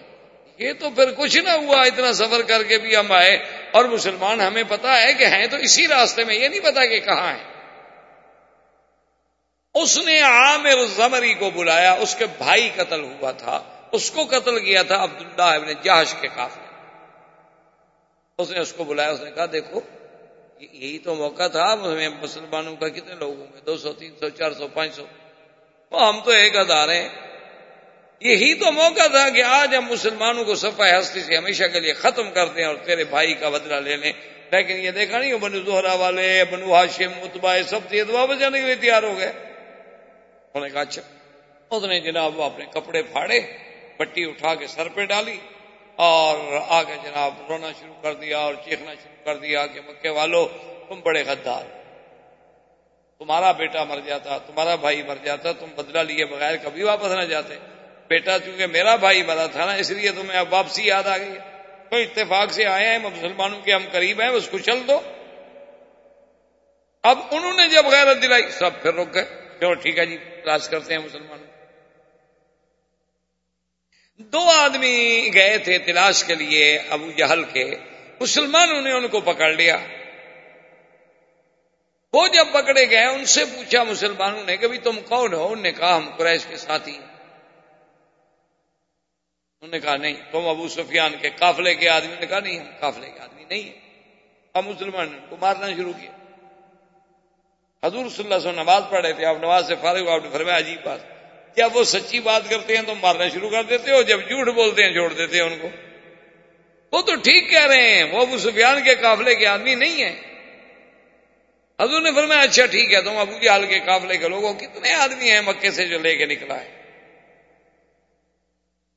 B: یہ تو پھر کچھ نہ ہوا، اتنا سفر کر کے بھی ہم آئے اور مسلمان ہمیں پتا ہے کہ ہیں تو اسی راستے میں، یہ نہیں پتا کہ کہاں ہیں۔ اس نے عامر زمری کو بلایا، اس کے بھائی قتل ہوا تھا، اس کو قتل کیا تھا عبداللہ ابن جہش کے کافی اس نے اس کو بلایا، اس نے کہا، دیکھو یہی تو موقع تھا مسلمانوں کا کتنے لوگ ہوں گے؟ دو سو، تین سو، چار سو، پانچ سو۔ ہم تو ایک ہزار ہیں۔ یہی تو موقع تھا کہ آج ہم مسلمانوں کو صفائی ہستی سے ہمیشہ کے لیے ختم کر دیں اور تیرے بھائی کا بدلہ لے لیں۔ لیکن یہ دیکھا نہیں بنو زہرا والے، بنو ہاشم متبا سب تھے واپس جانے کے لیے تیار ہو گئے۔ نے کہا اچھا اس نے جناب وہ اپنے کپڑے پھاڑے پٹی اٹھا کے سر پہ ڈالی اور آگے جناب رونا شروع کر دیا اور چیخنا شروع کر دیا کہ، مکے والو، تم بڑے غدار تمہارا بیٹا مر جاتا، تمہارا بھائی مر جاتا، تم بدلہ لیے بغیر کبھی واپس نہ جاتے۔ بیٹا، چونکہ میرا بھائی مرا تھا نا، اس لیے تمہیں اب واپسی یاد آ گئی کوئی اتفاق سے آئے ہیں، مسلمانوں کے ہم قریب ہیں، اس کو چل دو۔ اب انہوں نے جب غیرت دلائی، سب پھر رک گئے۔ چلو ٹھیک ہے جی تلاش کرتے ہیں مسلمانوں۔ دو آدمی گئے تھے تلاش کے لیے ابو جہل کے۔ مسلمانوں نے ان کو پکڑ لیا۔ وہ جب پکڑے گئے، ان سے پوچھا مسلمانوں نے کہ تم کون ہو؟ انہوں نے کہا، ہم قریش کے ساتھی انہوں نے کہا، نہیں، تم ابو سفیان کے قافلے کے آدمی۔ نے کہا، نہیں، ہم قافلے کے آدمی نہیں ہیں۔ اب مسلمان نے ان کو مارنا شروع کیا۔ حضور صلی اللہ علیہ وسلم نماز پڑھ رہے تھے، آپ نماز سے فارغ آپ نے فرمایا عجیب بات۔ جب وہ سچی بات کرتے ہیں تو مارنا شروع کر دیتے ہو، جب جھوٹ بولتے ہیں چھوڑ دیتے ہیں ان کو۔ وہ تو ٹھیک کہہ رہے ہیں، وہ ابو سفیان کے قافلے کے آدمی نہیں ہیں۔ حضور نے فرمایا اچھا ٹھیک ہے، تم ابو جہال کے قافلے کے لوگوں کتنے آدمی ہیں مکے سے جو لے کے نکلا ہے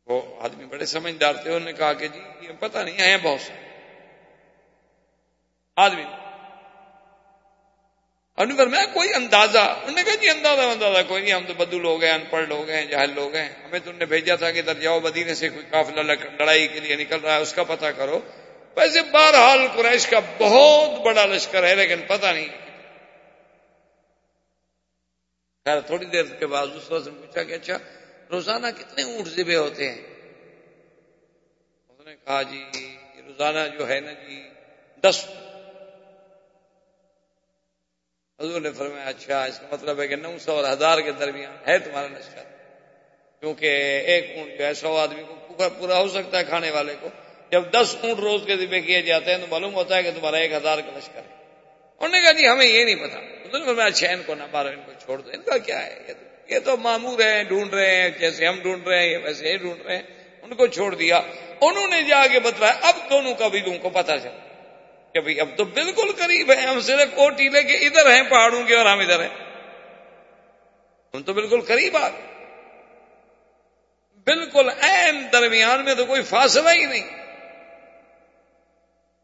B: وہ آدمی بڑے سمجھدار تھے، انہوں نے کہا کہ جی یہ پتہ نہیں ہے بہت سارے آدمی اور میں کوئی اندازہ. انہوں نے کہا جی اندازہ اندازہ، کوئی نہیں، ہم تو بدو لوگ ہیں ان پڑھ لوگ ہیں، جاہل لوگ ہیں۔ ہمیں تو نے بھیجا تھا کہ ادھر جاؤ، مدینے سے کوئی قافلہ لڑائی کے لیے نکل رہا ہے، اس کا پتہ کرو۔ ویسے بہرحال قریش کا بہت بڑا لشکر ہے، لیکن پتہ نہیں۔ خیر، تھوڑی دیر کے بعد دوسرا سے پوچھا کہ اچھا روزانہ کتنے اونٹ ذبے ہوتے ہیں؟ اس نے کہا جی روزانہ جو ہے نا جی دس حضور نے فرمایا اچھا اس کا مطلب ہے کہ نو سو اور ہزار کے درمیان ہے تمہارا لشکر کیونکہ ایک اونٹ جو ہے، سو آدمی کو پورا ہو سکتا ہے کھانے والے کو۔ جب دس اونٹ روز کے ذبے کیے جاتے ہیں تو معلوم ہوتا ہے کہ تمہارا ایک ہزار کا لشکر ہے۔ انہوں نے کہا جی ہمیں یہ نہیں پتا۔ میں اچھا ان کو نہ مارو، ان کو چھوڑ دو۔ ان کا کیا ہے؟ یہ تو معمور ہیں، ڈھونڈ رہے ہیں، جیسے ہم ڈھونڈ رہے ہیں ویسے ہی ڈھونڈ رہے ہیں۔ ان کو چھوڑ دیا۔ انہوں نے جا کے بتلایا، اب دونوں قبیلوں کو پتا چلا۔ کہ بھائی اب تو بالکل قریب ہے، ہم صرف کوٹی لے کے ادھر ہیں، پہاڑوں کے اور ہم ادھر ہیں۔ ہم تو بالکل قریب آ گئے۔ بالکل این درمیان میں تو کوئی فاصلہ ہی نہیں۔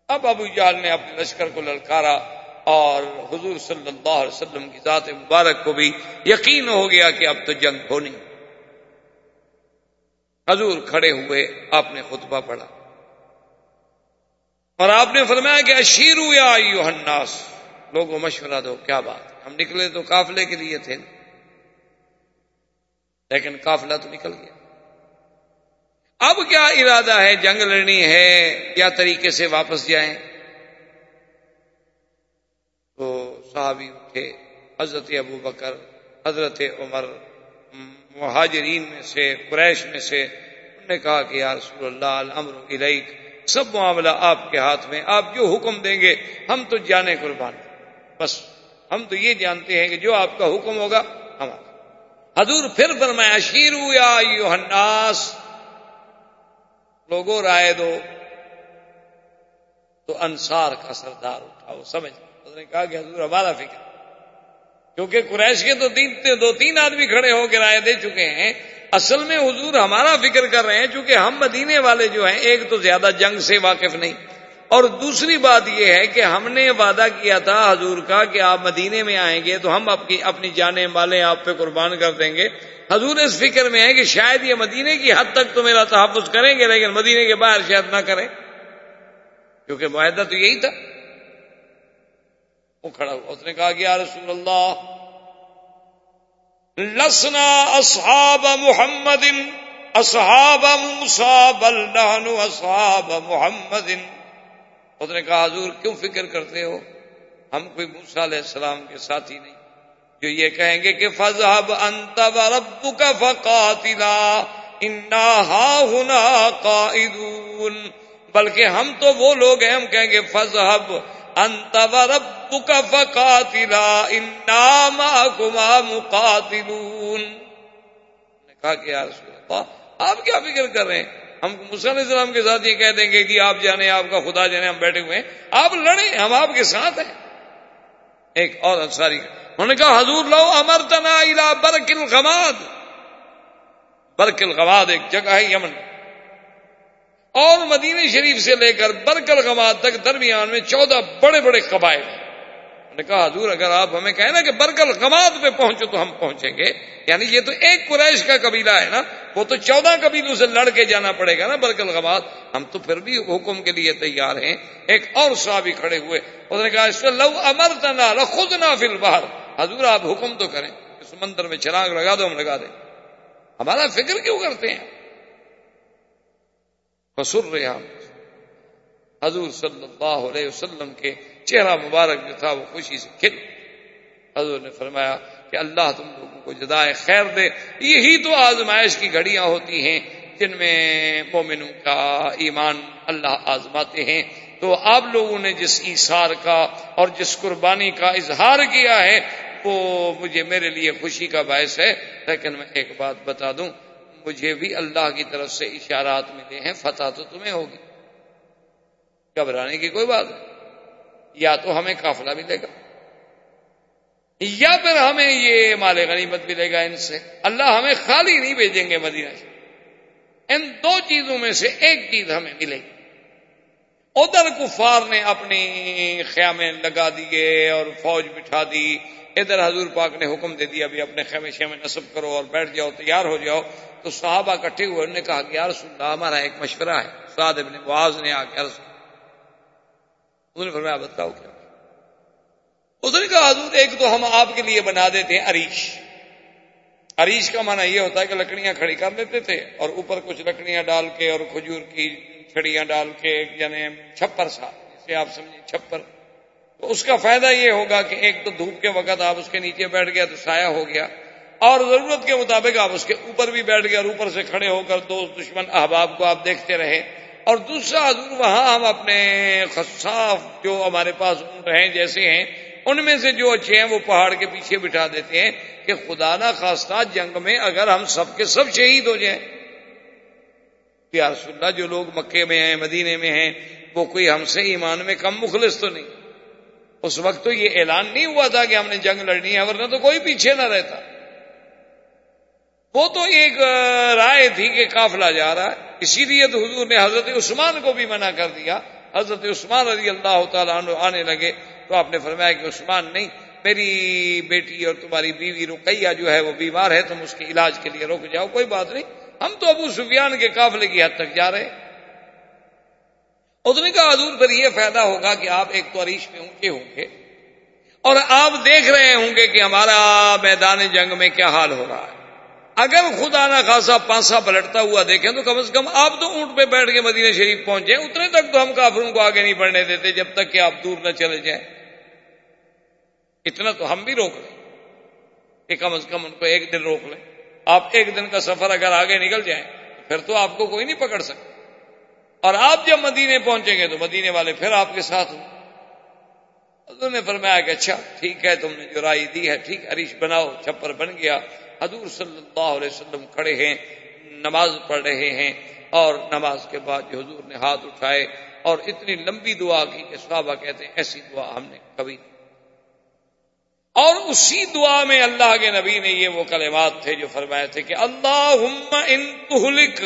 B: اب ابو جال نے اپنے لشکر کو للکارا اور حضور صلی اللہ علیہ وسلم کی ذات مبارک کو بھی یقین ہو گیا کہ اب تو جنگ ہونی۔ حضور کھڑے ہوئے آپ نے خطبہ پڑھا۔ اور آپ نے فرمایا کہ اشیرو یا الناس، لوگوں مشورہ دو، کیا بات؟ ہم نکلے تو قافلے کے لیے تھے۔ لیکن قافلہ تو نکل گیا۔ اب کیا ارادہ ہے؟ جنگ لڑنی ہے، کیا طریقے سے واپس جائیں؟ تو صحابی اٹھے، حضرت ابو بکر، حضرت عمر، مہاجرین میں سے، قریش میں سے، انہوں نے کہا کہ یا رسول اللہ، الامر الیک سب معاملہ آپ کے ہاتھ میں، آپ جو حکم دیں گے، ہم تو جانے قربان۔ بس، ہم تو یہ جانتے ہیں کہ جو آپ کا حکم ہوگا ہمارا حضور پھر فرمایا، شیرو یا الناس۔ لوگوں، رائے دو۔ تو انصار کا سردار اٹھا وہ سمجھ نے کہا کہ حضور ہمارا فکر۔ کیونکہ قریش کے تو تین دو تین آدمی کھڑے ہو کے رائے دے چکے ہیں، اصل میں حضور ہمارا فکر کر رہے ہیں، چونکہ ہم مدینے والے جو ہیں، ایک تو زیادہ جنگ سے واقف نہیں۔ اور دوسری بات یہ ہے کہ ہم نے وعدہ کیا تھا حضور کا کہ آپ مدینے میں آئیں گے تو ہم اپنی اپنی جانیں مالیں آپ پہ قربان کر دیں گے۔ حضور اس فکر میں ہے کہ شاید یہ مدینے کی حد تک تو میرا تحفظ کریں گے، لیکن مدینے کے باہر شاید نہ کریں۔ کیونکہ معاہدہ تو یہی تھا۔ وہ کھڑا ہوا۔ اس نے کہا کہ یا رسول اللہ، لسنا اصحاب محمد، اصحاب موسا بل اصحاب محمد۔ اس نے کہا، حضور، کیوں فکر کرتے ہو؟ ہم کوئی موسا علیہ السلام کے ساتھی نہیں۔ جو یہ کہیں گے کہ فضحب انت رب کا فقاتلا، انا ہا ہونا قائدون۔ بلکہ ہم تو وہ لوگ ہیں، ہم کہیں گے فضحب انت رب فقاتلا انا معكما مقاتلون. نے کہا کہ یا رسول اللہ، آپ کیا فکر کر رہے ہیں؟ ہم علیہ السلام کے ساتھ یہ کہہ دیں گے کہ آپ جانے، آپ کا خدا جانے، ہم بیٹھے ہوئے ہیں۔ آپ لڑیں، ہم آپ کے ساتھ ہیں۔ ایک اور انصاری، انہوں نے کہا، حضور لو امر تنا برک الغماد۔ برک الغماد ایک جگہ ہے یمن۔ اور مدینہ شریف سے لے کر برک الغماد تک درمیان میں چودہ بڑے بڑے قبائل ہیں۔ نے کہا، حضور، اگر آپ ہمیں کہیں نا کہ برکل غماد پہ پہنچو تو ہم پہنچیں گے۔ یعنی یہ تو ایک قریش کا قبیلہ ہے نا، وہ تو چودہ قبیلوں سے لڑ کے جانا پڑے گا نا برکل غماد ہم تو پھر بھی حکم کے لیے تیار ہیں۔ ایک اور صحابی کھڑے ہوئے اس نے کہا، اس کو لو امر تنا خود نہ فل باہر حضور، آپ حکم تو کریں سمندر میں چراغ لگا دو، ہم لگا دیں۔ ہمارا فکر کیوں کرتے ہیں؟ سر رہے ہم حضور صلی اللہ علیہ وسلم کے چہرہ مبارک جو تھا وہ خوشی سے کھل۔ حضور نے فرمایا کہ اللہ تم لوگوں کو جدائے خیر دے۔ یہی تو آزمائش کی گھڑیاں ہوتی ہیں جن میں مومنوں کا ایمان اللہ آزماتے ہیں۔ تو آپ لوگوں نے جس ایسار کا اور جس قربانی کا اظہار کیا ہے وہ مجھے میرے لیے خوشی کا باعث ہے۔ لیکن میں ایک بات بتا دوں۔ مجھے بھی اللہ کی طرف سے اشارات ملے ہیں، فتح تو تمہیں ہوگی۔ گھبرانے کی کوئی بات نہیں۔ یا تو ہمیں قافلہ ملے گا۔ یا پھر ہمیں یہ مال غنیمت ملے گا ان سے۔ اللہ ہمیں خالی نہیں بھیجیں گے مدینہ سے۔ ان دو چیزوں میں سے ایک چیز ہمیں ملے گی۔ ادھر کفار نے اپنی خیامیں لگا دیے اور فوج بٹھا دی۔ ادھر حضور پاک نے حکم دے دیا، ابھی اپنے خیمے شیمے نصب کرو اور بیٹھ جاؤ، تیار ہو جاؤ۔ تو صحابہ کٹھے ہوئے، انہوں نے کہا کہ یار اللہ، ہمارا ایک مشورہ ہے۔ سعد ابن معاذ نے آ کے انہوں نے فرمایا، بتاؤ کیا؟ اس نے کہا، حضور، ایک تو ہم آپ کے لیے بنا دیتے ہیں اریش اریش کا معنی یہ ہوتا ہے کہ لکڑیاں کھڑی کر دیتے تھے اور اوپر کچھ لکڑیاں ڈال کے اور کھجور کی چھڑیاں ڈال کے یعنی چھپر سا، جسے آپ سمجھیں چھپر۔ تو اس کا فائدہ یہ ہوگا کہ ایک تو دھوپ کے وقت آپ اس کے نیچے بیٹھ گیا تو سایہ ہو گیا، اور ضرورت کے مطابق آپ اس کے اوپر بھی بیٹھ گئے اور اوپر سے کھڑے ہو کر دوست دشمن احباب کو آپ دیکھتے رہے۔ اور دوسرا حضور، وہاں ہم اپنے خصاف جو ہمارے پاس اونٹ ہیں جیسے ہیں، ان میں سے جو اچھے ہیں وہ پہاڑ کے پیچھے بٹھا دیتے ہیں کہ خدا نہ خاصہ جنگ میں اگر ہم سب کے سب شہید ہو جائیں۔ یا رسول اللہ جو لوگ مکے میں ہیں، مدینے میں ہیں، وہ کوئی ہم سے ایمان میں کم مخلص تو نہیں۔ اس وقت تو یہ اعلان نہیں ہوا تھا کہ ہم نے جنگ لڑنی ہے، ورنہ تو کوئی پیچھے نہ رہتا۔ وہ تو ایک رائے تھی کہ کافلا جا رہا ہے۔ اسی لیے تو حضور نے حضرت عثمان کو بھی منع کر دیا۔ حضرت عثمان رضی اللہ تعالیٰ عنہ آنے لگے تو آپ نے فرمایا کہ عثمان، نہیں، میری بیٹی اور تمہاری بیوی رقیہ جو ہے وہ بیمار ہے، تم اس کے علاج کے لیے رک جاؤ، کوئی بات نہیں۔ ہم تو ابو سفیان کے قافلے کی حد تک جا رہے اس نے کہا، حضور، پھر یہ فائدہ ہوگا کہ آپ ایک تو عریش میں اونچے ہوں گے اور آپ دیکھ رہے ہوں گے کہ ہمارا میدان جنگ میں کیا حال ہو رہا ہے۔ اگر خدا نہ خاصا پانسا پلٹتا ہوا دیکھیں تو کم از کم آپ تو اونٹ پہ بیٹھ کے مدینہ شریف پہنچے اتنے تک تو ہم کافروں کو آگے نہیں بڑھنے دیتے جب تک کہ آپ دور نہ چلے جائیں۔ اتنا تو ہم بھی روک لیں۔ کہ کم از کم ان کو ایک دن روک لیں۔ آپ ایک دن کا سفر اگر آگے نکل جائیں، پھر تو آپ کو کوئی نہیں پکڑ سکتا۔ اور آپ جب مدینے پہنچیں گے تو مدینے والے پھر آپ کے ساتھ ہوں۔ نے فرمایا کہ اچھا ٹھیک ہے، تم نے جو رائے دی ہے، ٹھیک ہریش بناؤ، چھپر بن گیا۔ حضور صلی اللہ علیہ وسلم کھڑے ہیں، نماز پڑھ رہے ہیں۔ اور نماز کے بعد جو حضور نے ہاتھ اٹھائے اور اتنی لمبی دعا کی کہ صحابہ کہتے ہیں، ایسی دعا ہم نے کبھی نہیں اور اسی دعا میں اللہ کے نبی نے یہ وہ کلمات تھے جو فرمائے تھے کہ اللہ ان تہلک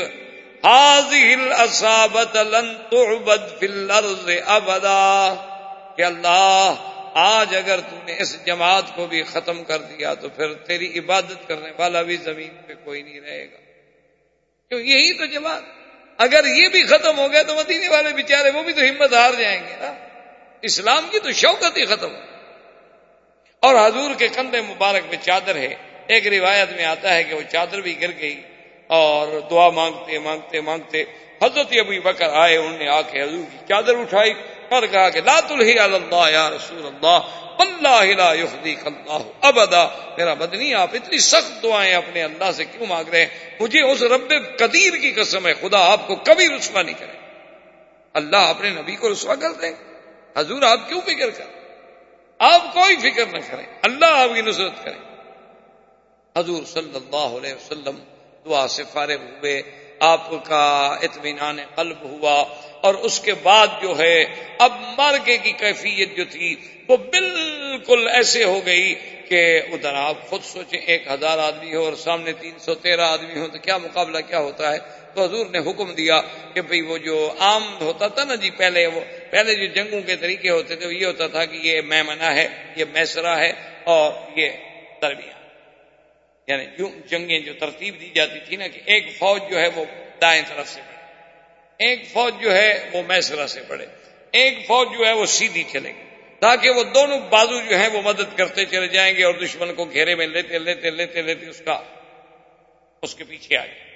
B: حاضل اصابت لن تعبد فی الارض ابدا، کہ اللہ، آج اگر تم نے اس جماعت کو بھی ختم کر دیا تو پھر تیری عبادت کرنے والا بھی زمین پہ کوئی نہیں رہے گا۔ کیوں؟ یہی تو جماعت۔ اگر یہ بھی ختم ہو گیا تو مدینے والے بیچارے وہ بھی تو ہمت ہار جائیں گے نا۔ اسلام کی تو شوقت ہی ختم ہو۔ اور حضور کے کندھے مبارک میں چادر ہے۔ ایک روایت میں آتا ہے کہ وہ چادر بھی گر گئی اور دعا مانگتے مانگتے مانگتے حضرت ابھی بکر آئے، انہوں نے آ کے حضور کی چادر اٹھائی اور کہا کہ لا تلہی اللہ یا رسول اللہ اللہ لا یخدیک اللہ ابدا۔ میرا بدنی آپ اتنی سخت دعائیں اپنے اللہ سے کیوں مانگ رہے ہیں؟ مجھے اس رب قدیر کی قسم ہے، خدا آپ کو کبھی رسوا نہیں کرے۔ اللہ اپنے نبی کو رسوا کر دیں حضور آپ کیوں فکر کر آپ کوئی فکر نہ کریں، اللہ آپ کی نصرت کرے حضور صلی اللہ علیہ وسلم دعا سے فارغ ہوئے، آپ کا اطمینان قلب ہوا اور اس کے بعد جو ہے، اب مارکے کی کیفیت جو تھی، وہ بالکل ایسے ہو گئی کہ ادھر آپ خود سوچیں، ایک ہزار آدمی ہو اور سامنے تین سو تیرہ آدمی ہو تو کیا مقابلہ کیا ہوتا ہے؟ تو حضور نے حکم دیا کہ بھئی وہ جو عام ہوتا تھا نا جی پہلے وہ، پہلے جو جنگوں کے طریقے ہوتے تھے، وہ یہ ہوتا تھا کہ یہ میمنا ہے، یہ میسرا ہے اور یہ درمیان یعنی جنگیں جو ترتیب دی جاتی تھی نا کہ ایک فوج جو ہے وہ دائیں طرف سے بڑھے۔ ایک فوج جو ہے وہ میسرا سے بڑھے۔ ایک فوج جو ہے وہ سیدھی چلے گی۔ تاکہ وہ دونوں بازو جو ہیں وہ مدد کرتے چلے جائیں گے اور دشمن کو گھیرے میں لیتے لیتے لیتے لیتے اس کا، اس کے پیچھے آ جائے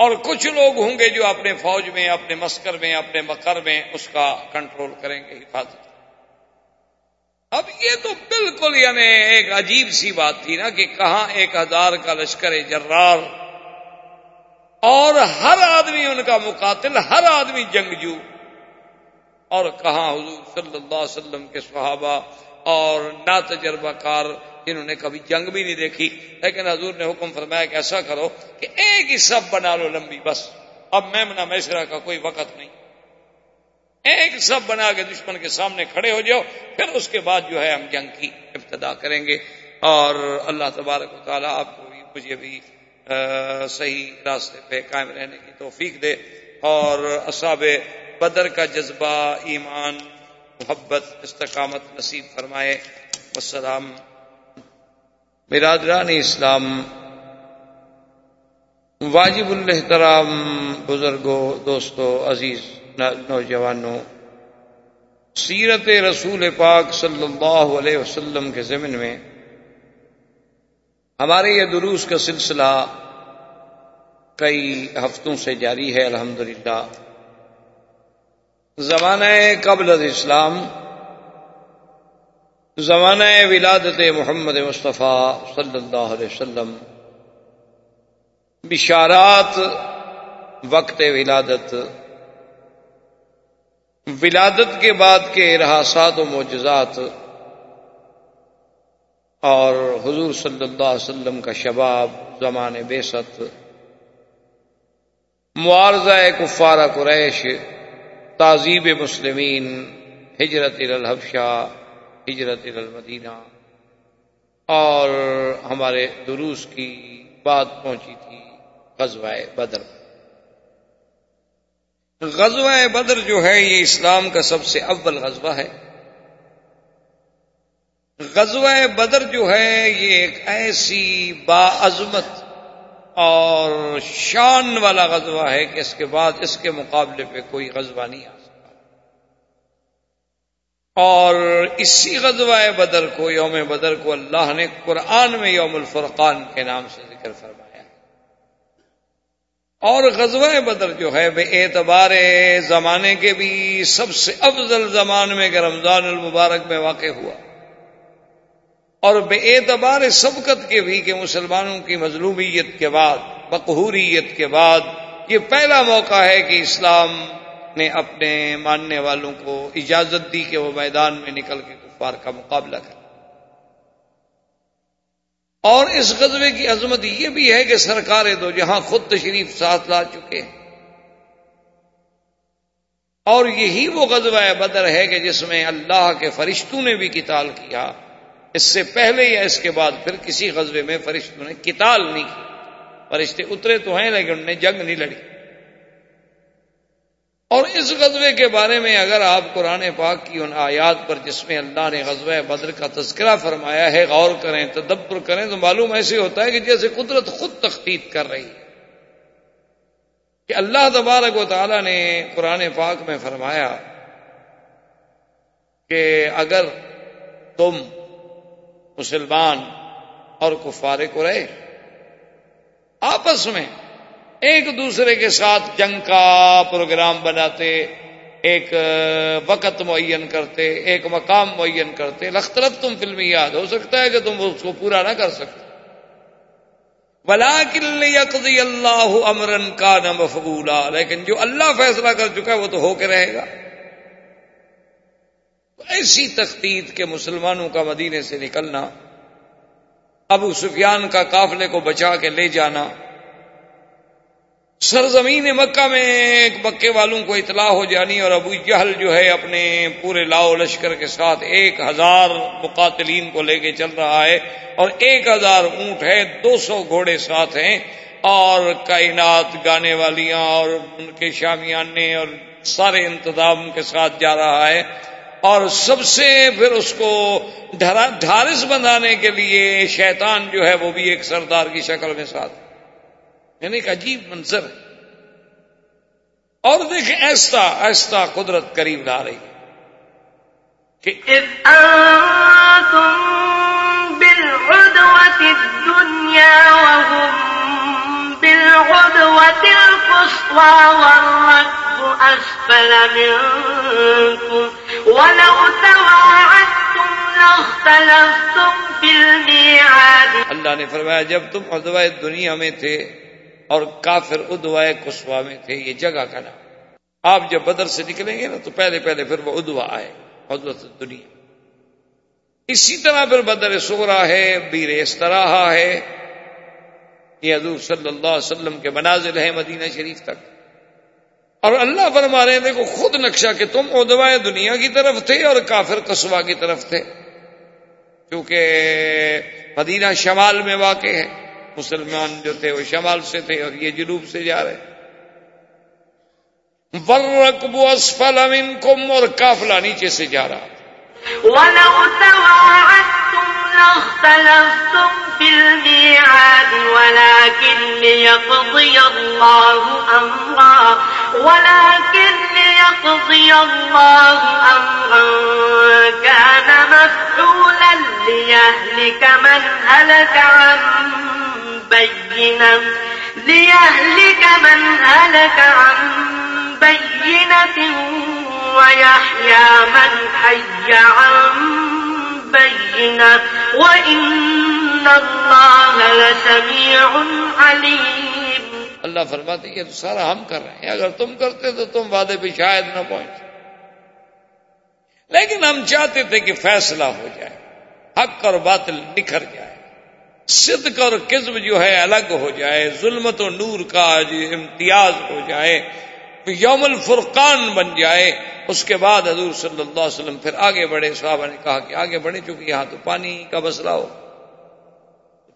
B: اور کچھ لوگ ہوں گے جو اپنے فوج میں، اپنے مسکر میں، اپنے مکر میں اس کا کنٹرول کریں گے حفاظت۔ اب یہ تو بالکل یعنی ایک عجیب سی بات تھی نا کہ کہاں ایک ہزار کا لشکر جرار اور ہر آدمی ان کا مقاتل، ہر آدمی جنگجو۔ اور کہاں حضور صلی اللہ علیہ وسلم کے صحابہ اور نا تجربہ کار جنہوں نے کبھی جنگ بھی نہیں دیکھی، لیکن حضور نے حکم فرمایا کہ ایسا کرو کہ ایک ہی سب بنا لو لمبی، بس۔ اب میمنا میسرا کا کوئی وقت نہیں۔ ایک سب بنا کے دشمن کے سامنے کھڑے ہو جاؤ، پھر اس کے بعد جو ہے ہم جنگ کی ابتدا کریں گے۔ اور اللہ تبارک و تعالیٰ آپ کو بھی مجھے بھی صحیح راستے پہ قائم رہنے کی توفیق دے۔ اور اصاب بدر کا جذبہ، ایمان، محبت، استقامت نصیب فرمائے۔ السلام برادران اسلام، واجب الحترام بزرگوں دوستوں عزیز نوجوانوں سیرت رسول پاک صلی اللہ علیہ وسلم کے ضمن میں ہمارے یہ دروس کا سلسلہ کئی ہفتوں سے جاری ہے، الحمدللہ۔ زمانہ قبل اسلام زمانہ ولادت محمد مصطفیٰ صلی اللہ علیہ وسلم، بشارات وقت ولادت ولادت کے بعد کے رحاسات و معجزات، اور حضور صلی اللہ علیہ وسلم کا شباب زمان بے ست معارضہ کفارہ قریش تعزیب مسلمین، ہجرت الحبشہ ہجرت المدینہ اور ہمارے دروس کی بات پہنچی تھی غزوہ بدر۔ غزوہ بدر جو ہے یہ اسلام کا سب سے اول غزوہ ہے۔ غزوہ بدر جو ہے یہ ایک ایسی باعظمت اور شان والا غزوہ ہے کہ اس کے بعد اس کے مقابلے پہ کوئی غزوہ نہیں آ اور اسی غزوہ بدر کو، یوم بدر کو اللہ نے قرآن میں یوم الفرقان کے نام سے ذکر فرمایا۔ اور غزوہ بدر جو ہے، بے اعتبار زمانے کے بھی سب سے افضل زمان میں، کہ رمضان المبارک میں واقع ہوا۔ اور بے اعتبار سبقت کے بھی، کہ مسلمانوں کی مظلومیت کے بعد، بقہوریت کے بعد، یہ پہلا موقع ہے کہ اسلام نے اپنے ماننے والوں کو اجازت دی کہ وہ میدان میں نکل کے کفار کا مقابلہ کرے اور اس غزبے کی عظمت یہ بھی ہے کہ سرکار دو جہاں خود تشریف ساتھ لا چکے ہیں۔ اور یہی وہ غزوہ بدر ہے کہ جس میں اللہ کے فرشتوں نے بھی کتال کیا۔ اس سے پہلے یا اس کے بعد پھر کسی غزبے میں فرشتوں نے کتال نہیں کی۔ فرشتے اترے تو ہیں لیکن انہوں نے جنگ نہیں لڑی۔ اور اس غزبے کے بارے میں اگر آپ قرآن پاک کی ان آیات پر جس میں اللہ نے غزوہ بدر کا تذکرہ فرمایا ہے، غور کریں، تدبر کریں، تو معلوم ایسے ہوتا ہے کہ جیسے قدرت خود تخطیط کر رہی ہے۔ کہ اللہ تبارک و تعالی نے قرآن پاک میں فرمایا کہ اگر تم مسلمان اور کفار کو رہے آپس میں ایک دوسرے کے ساتھ جنگ کا پروگرام بناتے، ایک وقت معین کرتے، ایک مقام معین کرتے۔ لخترت تم فلمی یاد ہو سکتا ہے کہ تم اس کو پورا نہ کر سکتے۔ بلا کل اللہ امرن کا نہ مفبولا لیکن جو اللہ فیصلہ کر چکا ہے، وہ تو ہو کے رہے گا۔ ایسی تختید کے مسلمانوں کا مدینے سے نکلنا، ابو سفیان کا قافلے کو بچا کے لے جانا سرزمین مکہ میں ایک مکے والوں کو اطلاع ہو جانی اور ابو جہل جو ہے اپنے پورے لاؤ لشکر کے ساتھ ایک ہزار مقاتلین کو لے کے چل رہا ہے اور ایک ہزار اونٹ ہے دو سو گھوڑے ساتھ ہیں اور کائنات گانے والیاں اور ان کے شامیانے اور سارے انتظام کے ساتھ جا رہا ہے اور سب سے پھر اس کو ڈھارس بنانے کے لیے شیطان جو ہے وہ بھی ایک سردار کی شکل میں ساتھ یعنی ایک عجیب منظر. ہے اور دیکھیں ایسا ایسا قدرت قریب لا رہی کہ
C: الدنيا وهم بالعدوة القصوى والركب أسفل منكم ولو تواعدتم لاختلفتم في الميعاد.
B: اللہ نے فرمایا جب تم عدوہ دنیا میں تھے اور کافر ادوائے کسوا میں تھے، یہ جگہ کا نام۔ آپ جب بدر سے نکلیں گے نا، تو پہلے پہلے پھر وہ ادوا آئے ادوت دنیا۔ اسی طرح پھر بدر سورا ہے، بیر استراح ہے۔ یہ حضور صلی اللہ علیہ وسلم کے منازل ہیں مدینہ شریف تک۔ اور اللہ فرما رہے ہیں، دیکھو، خود نقشہ کہ تم ادوائے دنیا کی طرف تھے اور کافر کسوا کی طرف تھے۔ کیونکہ مدینہ شمال میں واقع ہے۔ مسلمان جو تھے وہ شمال سے تھے اور یہ جنوب سے جا رہے۔ ورقب اسفل منکم اور کافلا نیچے سے جا رہا۔
C: وَلَوْ تَوَاعَدْتُمْ لَاخْتَلَفْتُمْ فِي الْمِيعَادِ ولكن ليقضي الله أمرا ولكن ليقضي الله أمرا كان مفعولا ليهلك من هلك عن بينة ليهلك من هلك عن بينة ويحيى من حي عن بينة وإن الله لسميع عليم
B: اللہ فرماتے یہ تو سارا ہم کر رہے ہیں۔ اگر تم کرتے تو تم وعدے پہ شاید نہ پہنچ۔ لیکن ہم چاہتے تھے کہ فیصلہ ہو جائے، حق اور باطل نکھر جائے۔ صدق اور قزم جو ہے الگ ہو جائے، ظلمت و نور کا جو امتیاز ہو جائے، یوم الفرقان بن جائے۔ اس کے بعد حضور صلی اللہ علیہ وسلم پھر آگے بڑھے، صحابہ نے کہا کہ آگے بڑھے، چونکہ یہاں تو پانی کا مسئلہ ہو۔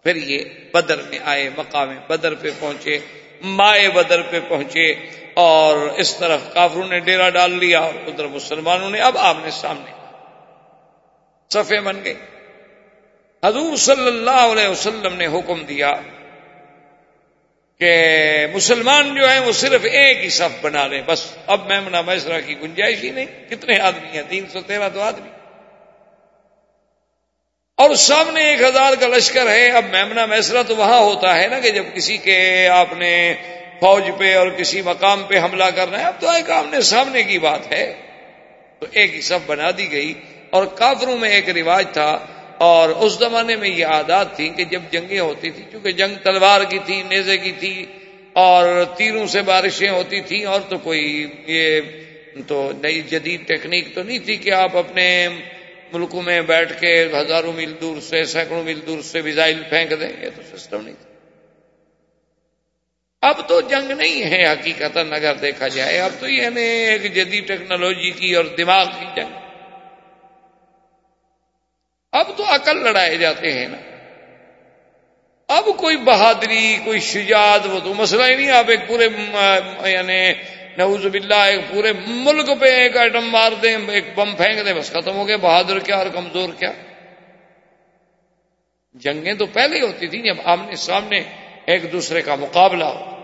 B: پھر یہ بدر میں آئے، مقام بدر پہ پہنچے، مائے بدر پہ پہنچے اور اس طرف کافروں نے ڈیرا ڈال لیا اور ادھر مسلمانوں نے اب آمنے سامنے صفے بن گئے۔ حضور صلی اللہ علیہ وسلم نے حکم دیا کہ مسلمان جو ہیں وہ صرف ایک ہی صف بنا لیں۔ بس اب میمنا میسرا کی گنجائش ہی نہیں۔ کتنے آدمی ہیں؟ تین سو تیرہ تو آدمی۔ اور سامنے ایک ہزار کا لشکر ہے۔ اب میمنا میسرا تو وہاں ہوتا ہے نا کہ جب کسی کے آپ نے فوج پہ اور کسی مقام پہ حملہ کرنا ہے، اب تو ایک آمنے سامنے کی بات ہے۔ تو ایک ہی صف بنا دی گئی۔ اور کافروں میں ایک رواج تھا اور اس زمانے میں یہ عادات تھی کہ جب جنگیں ہوتی تھی چونکہ جنگ تلوار کی تھی، نیزے کی تھی، اور تیروں سے بارشیں ہوتی تھیں، اور تو کوئی یہ تو نئی جدید ٹیکنیک تو نہیں تھی کہ آپ اپنے ملکوں میں بیٹھ کے ہزاروں میل دور سے، سینکڑوں میل دور سے میزائل پھینک دیں، یہ تو سسٹم نہیں تھا اب تو جنگ نہیں ہے حقیقت اگر دیکھا جائے، اب تو یہ ایک جدید ٹیکنالوجی کی اور دماغ کی جنگ۔ اب تو عقل لڑائے جاتے ہیں نا۔ اب کوئی بہادری، کوئی شجاعت، وہ تو مسئلہ ہی نہیں، آپ ایک پورے یعنی نعوذ باللہ، ایک پورے ملک پہ ایک آئٹم مار دیں، ایک بم پھینک دیں، بس ختم ہو گئے بہادر کیا اور کمزور کیا؟ جنگیں تو پہلے ہی ہوتی تھیں، جب آمنے سامنے ایک دوسرے کا مقابلہ ہو۔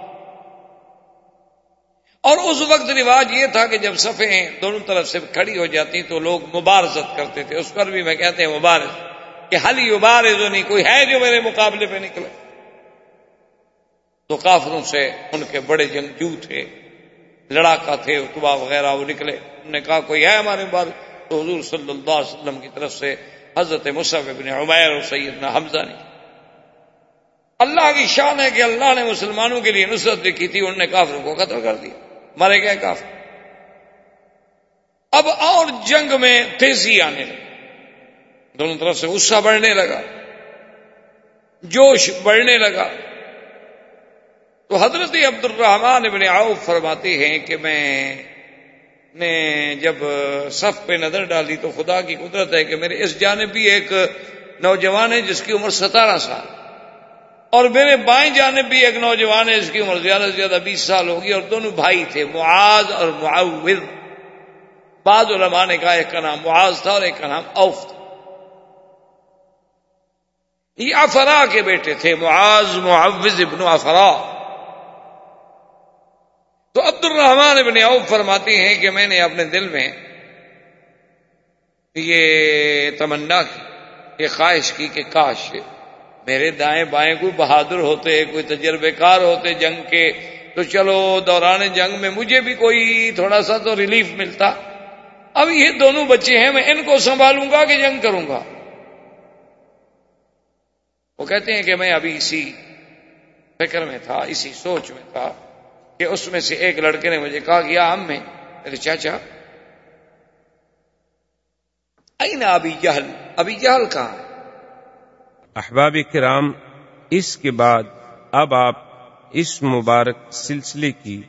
B: اور اس وقت رواج یہ تھا کہ جب صفیں دونوں طرف سے کھڑی ہو جاتی تو لوگ مبارزت کرتے تھے۔ اس پر بھی میں کہتے ہیں مبارز، کہ حلی مبارز نہیں کوئی ہے جو میرے مقابلے پہ نکلے؟ تو کافروں سے ان کے بڑے جنگجو تھے، لڑاکا تھے اتبا وغیرہ وہ نکلے۔ انہوں نے کہا، کوئی ہے ہمارے بعد تو حضور صلی اللہ علیہ وسلم کی طرف سے حضرت مصحف ابن عمیر اور سیدنا حمزہ نے۔ اللہ کی شان ہے کہ اللہ نے مسلمانوں کے لیے نصرت لکھی تھی، انہوں نے کافروں کو قتل کر دیا۔ مرے گئے کافر۔ اب اور جنگ میں تیزی آنے لگی۔ دونوں طرف سے غصہ بڑھنے لگا۔ جوش بڑھنے لگا۔ تو حضرت عبد الرحمان ابن عوف فرماتے ہیں کہ میں نے جب صف پہ نظر ڈالی تو خدا کی قدرت ہے کہ میرے اس جانب بھی ایک نوجوان ہے جس کی عمر ستارہ سال۔ اور میرے بائیں جانب بھی ایک نوجوان ہے، اس کی عمر زیادہ سے زیادہ بیس سال ہوگی اور دونوں بھائی تھے، معاذ اور معاوض بعض علماء نے کہا ایک کا نام معاذ تھا اور ایک کا نام اوف تھا۔ یہ افرا کے بیٹے تھے، معاذ معوض ابن افرا۔ تو عبد الرحمان ابن اوف فرماتے ہیں کہ میں نے اپنے دل میں یہ تمنا کی، یہ خواہش کی کہ کاش میرے دائیں بائیں کوئی بہادر ہوتے، کوئی تجربے کار ہوتے جنگ کے، تو چلو دوران جنگ میں مجھے بھی کوئی تھوڑا سا تو ریلیف ملتا۔ اب یہ دونوں بچے ہیں، میں ان کو سنبھالوں گا کہ جنگ کروں گا۔ وہ کہتے ہیں کہ میں ابھی اسی فکر میں تھا، اسی سوچ میں تھا کہ اس میں سے ایک لڑکے نے مجھے کہا گیا ہم میں؟ میرے چاچا نا ابھی جہل ابھی جہل کہاں ہے؟
A: احباب کرام، اس کے بعد اب آپ اس مبارک سلسلے کی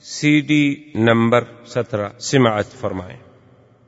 A: سی ڈی نمبر سترہ سماعت فرمائیں۔